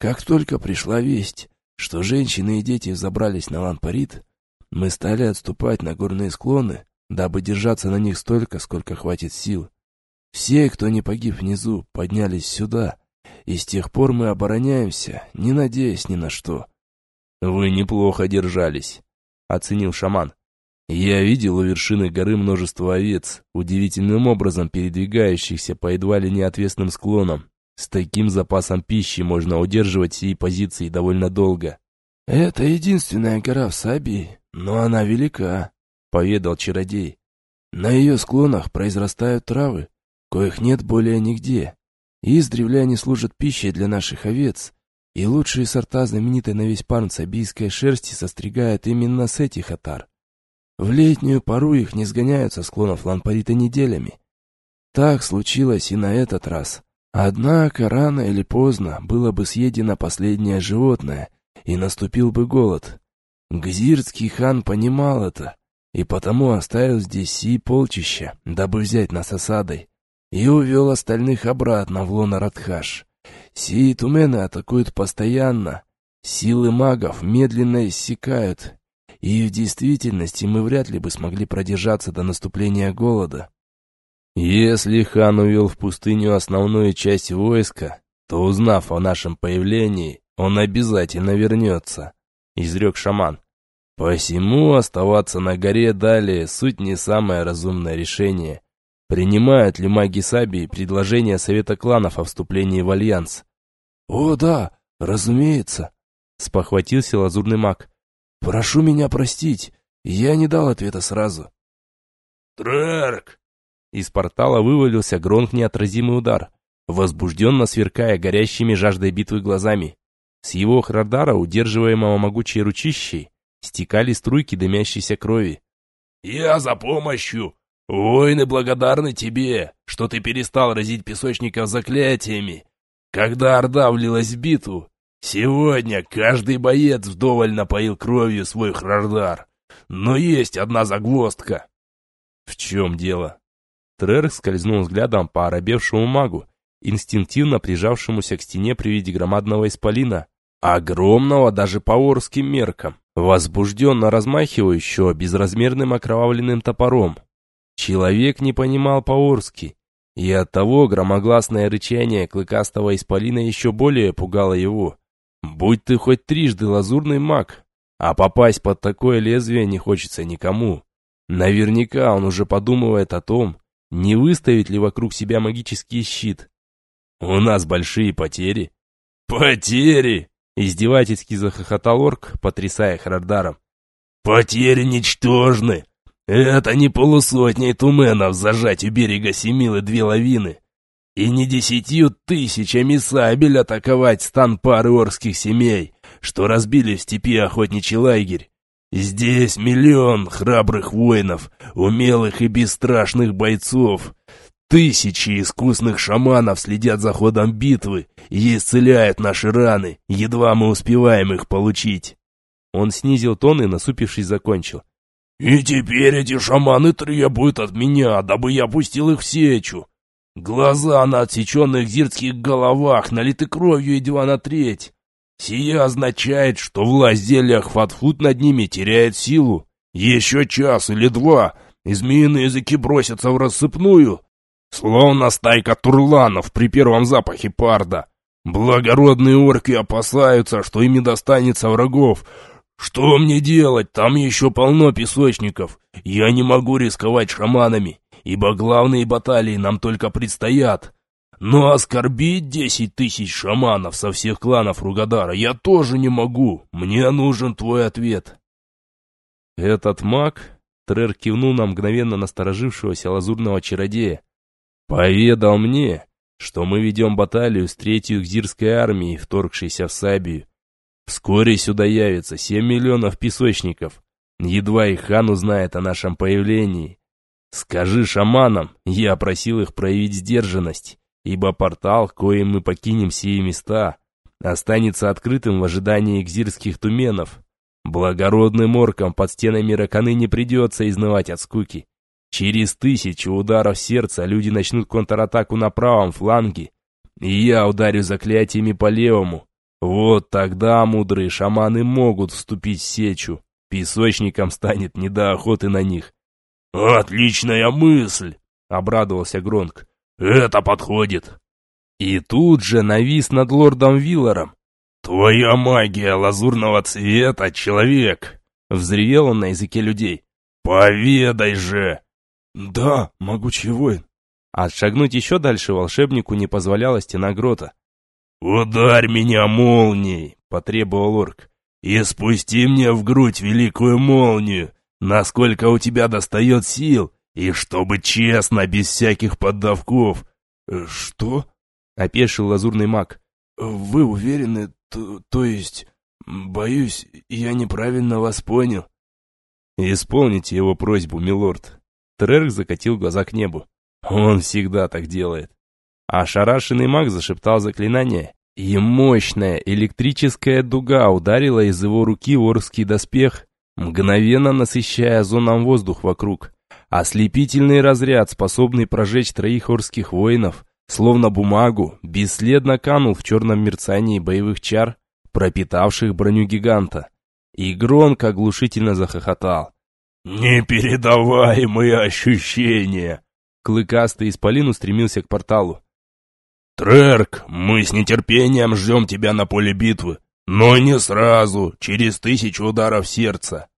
«Как только пришла весть, что женщины и дети забрались на Ланпарит, мы стали отступать на горные склоны, дабы держаться на них столько, сколько хватит сил. Все, кто не погиб внизу, поднялись сюда, и с тех пор мы обороняемся, не надеясь ни на что». «Вы неплохо держались», — оценил шаман. Я видел у вершины горы множество овец, удивительным образом передвигающихся по едва ли неотвесным склонам. С таким запасом пищи можно удерживать сии позиции довольно долго. «Это единственная гора в Сабии, но она велика», — поведал чародей. «На ее склонах произрастают травы, коих нет более нигде. Издревле они служат пищей для наших овец, и лучшие сорта знаменитой на весь парн сабийской шерсти состригают именно с этих отар. В летнюю пору их не сгоняют со склонов лампарита неделями. Так случилось и на этот раз. Однако рано или поздно было бы съедено последнее животное, и наступил бы голод. Гзирский хан понимал это, и потому оставил здесь си полчища, дабы взять нас осадой, и увел остальных обратно в лоно Радхаш. Сии тумены атакуют постоянно, силы магов медленно иссякают, и в действительности мы вряд ли бы смогли продержаться до наступления голода. Если хан увел в пустыню основную часть войска, то, узнав о нашем появлении, он обязательно вернется, — изрек шаман. Посему оставаться на горе далее суть не самое разумное решение. Принимают ли маги Сабии предложение Совета кланов о вступлении в альянс? «О, да, разумеется», — спохватился лазурный маг. «Прошу меня простить, я не дал ответа сразу».
«Трерк!»
Из портала вывалился гронк неотразимый удар, возбужденно сверкая горящими жаждой битвы глазами. С его храдара, удерживаемого могучей ручищей, стекали струйки дымящейся крови.
«Я за помощью! Воины благодарны тебе, что ты перестал разить песочников заклятиями. Когда Орда влилась в битву, Сегодня каждый боец вдоволь напоил кровью свой хрардар. Но есть одна загвоздка.
В чем дело? Трер скользнул взглядом по оробевшему магу, инстинктивно прижавшемуся к стене при виде громадного исполина, огромного даже по орским меркам, возбужденно размахивающего безразмерным окровавленным топором. Человек не понимал по-орски, и оттого громогласное рычание клыкастого исполина еще более пугало его. Будь ты хоть трижды лазурный маг, а попасть под такое лезвие не хочется никому. Наверняка он уже подумывает о том, не выставить ли вокруг себя магический щит. У нас большие потери.
Потери!
Издевательски захохотал орк, потрясая Храдаром.
Потери ничтожны. Это не полусотни туменов зажать у берега Семилы две лавины и не десятью тысячами сабель атаковать стан пары орских семей, что разбили в степи охотничий лагерь. Здесь миллион храбрых воинов, умелых и бесстрашных бойцов. Тысячи искусных шаманов следят за ходом битвы и исцеляют наши раны, едва мы успеваем их получить.
Он снизил тон и, насупившись, закончил.
«И теперь эти шаманы требуют от меня, дабы я пустил их в сечу. Глаза на отсеченных зирских головах налиты кровью едва на треть. Сия означает, что власть зелья Хватфут над ними теряет силу. Еще час или два, и змеиные языки бросятся в рассыпную, словно стайка турланов при первом запахе парда. Благородные орки опасаются, что им не достанется врагов. Что мне делать? Там еще полно песочников. Я не могу рисковать шаманами ибо главные баталии нам только предстоят. Но оскорбить десять тысяч шаманов со всех кланов Ругадара я тоже не могу. Мне нужен твой ответ.
Этот маг, Трер кивнул на мгновенно насторожившегося лазурного чародея, поведал мне, что мы ведем баталию с третьей гзирской армией, вторгшейся в Сабию. Вскоре сюда явится семь миллионов песочников. Едва и хан узнает о нашем появлении,
Скажи шаманам, я просил их проявить сдержанность, ибо портал, коим мы покинем сие места, останется открытым в ожидании экзирских туменов. Благородным оркам под стенами Раканы не придется изнывать от скуки. Через тысячу ударов сердца люди начнут контратаку на правом фланге, и я ударю заклятиями по левому. Вот тогда мудрые шаманы могут вступить в сечу. Песочникам станет не до охоты на них.
«Отличная мысль!» — обрадовался Гронк. «Это подходит!»
И тут же навис над лордом Вилларом.
«Твоя магия лазурного цвета, человек!» — взревел он на языке людей. «Поведай же!»
«Да, могучий воин!»
Отшагнуть еще дальше волшебнику не позволяла стена грота.
«Ударь меня молнией!» — потребовал орк. «И спусти мне в грудь великую молнию, насколько у тебя достает сил, и чтобы честно, без всяких поддавков».
«Что?»
— опешил лазурный маг.
«Вы уверены, то, то есть... Боюсь, я неправильно вас понял».
«Исполните его просьбу, милорд». Трерк закатил глаза к небу. «Он всегда так делает». Ошарашенный маг зашептал заклинание, и мощная электрическая дуга ударила из его руки ворский доспех, мгновенно насыщая озоном воздух вокруг. Ослепительный разряд, способный прожечь троих орских воинов, словно бумагу, бесследно канул в черном мерцании боевых чар, пропитавших броню гиганта. И громко оглушительно захохотал.
«Непередаваемые ощущения!»
Клыкастый исполин устремился к порталу.
«Трерк, мы с нетерпением ждем тебя на поле битвы, но не сразу, через тысячу ударов сердца».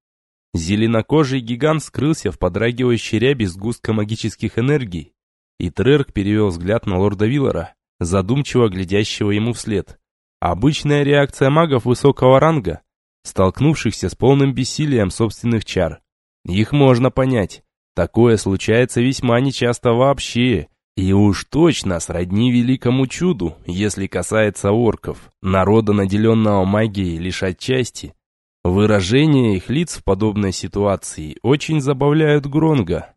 Зеленокожий гигант скрылся в подрагивающей ряби сгустка магических энергий, и Трерк перевел взгляд на лорда Виллера, задумчиво глядящего ему вслед. Обычная реакция магов высокого ранга, столкнувшихся с полным бессилием собственных чар. Их можно понять. Такое случается весьма нечасто вообще, и уж точно сродни великому чуду, если касается орков, народа, наделенного магией лишь отчасти. Выражения их лиц в подобной ситуации очень забавляют Гронга.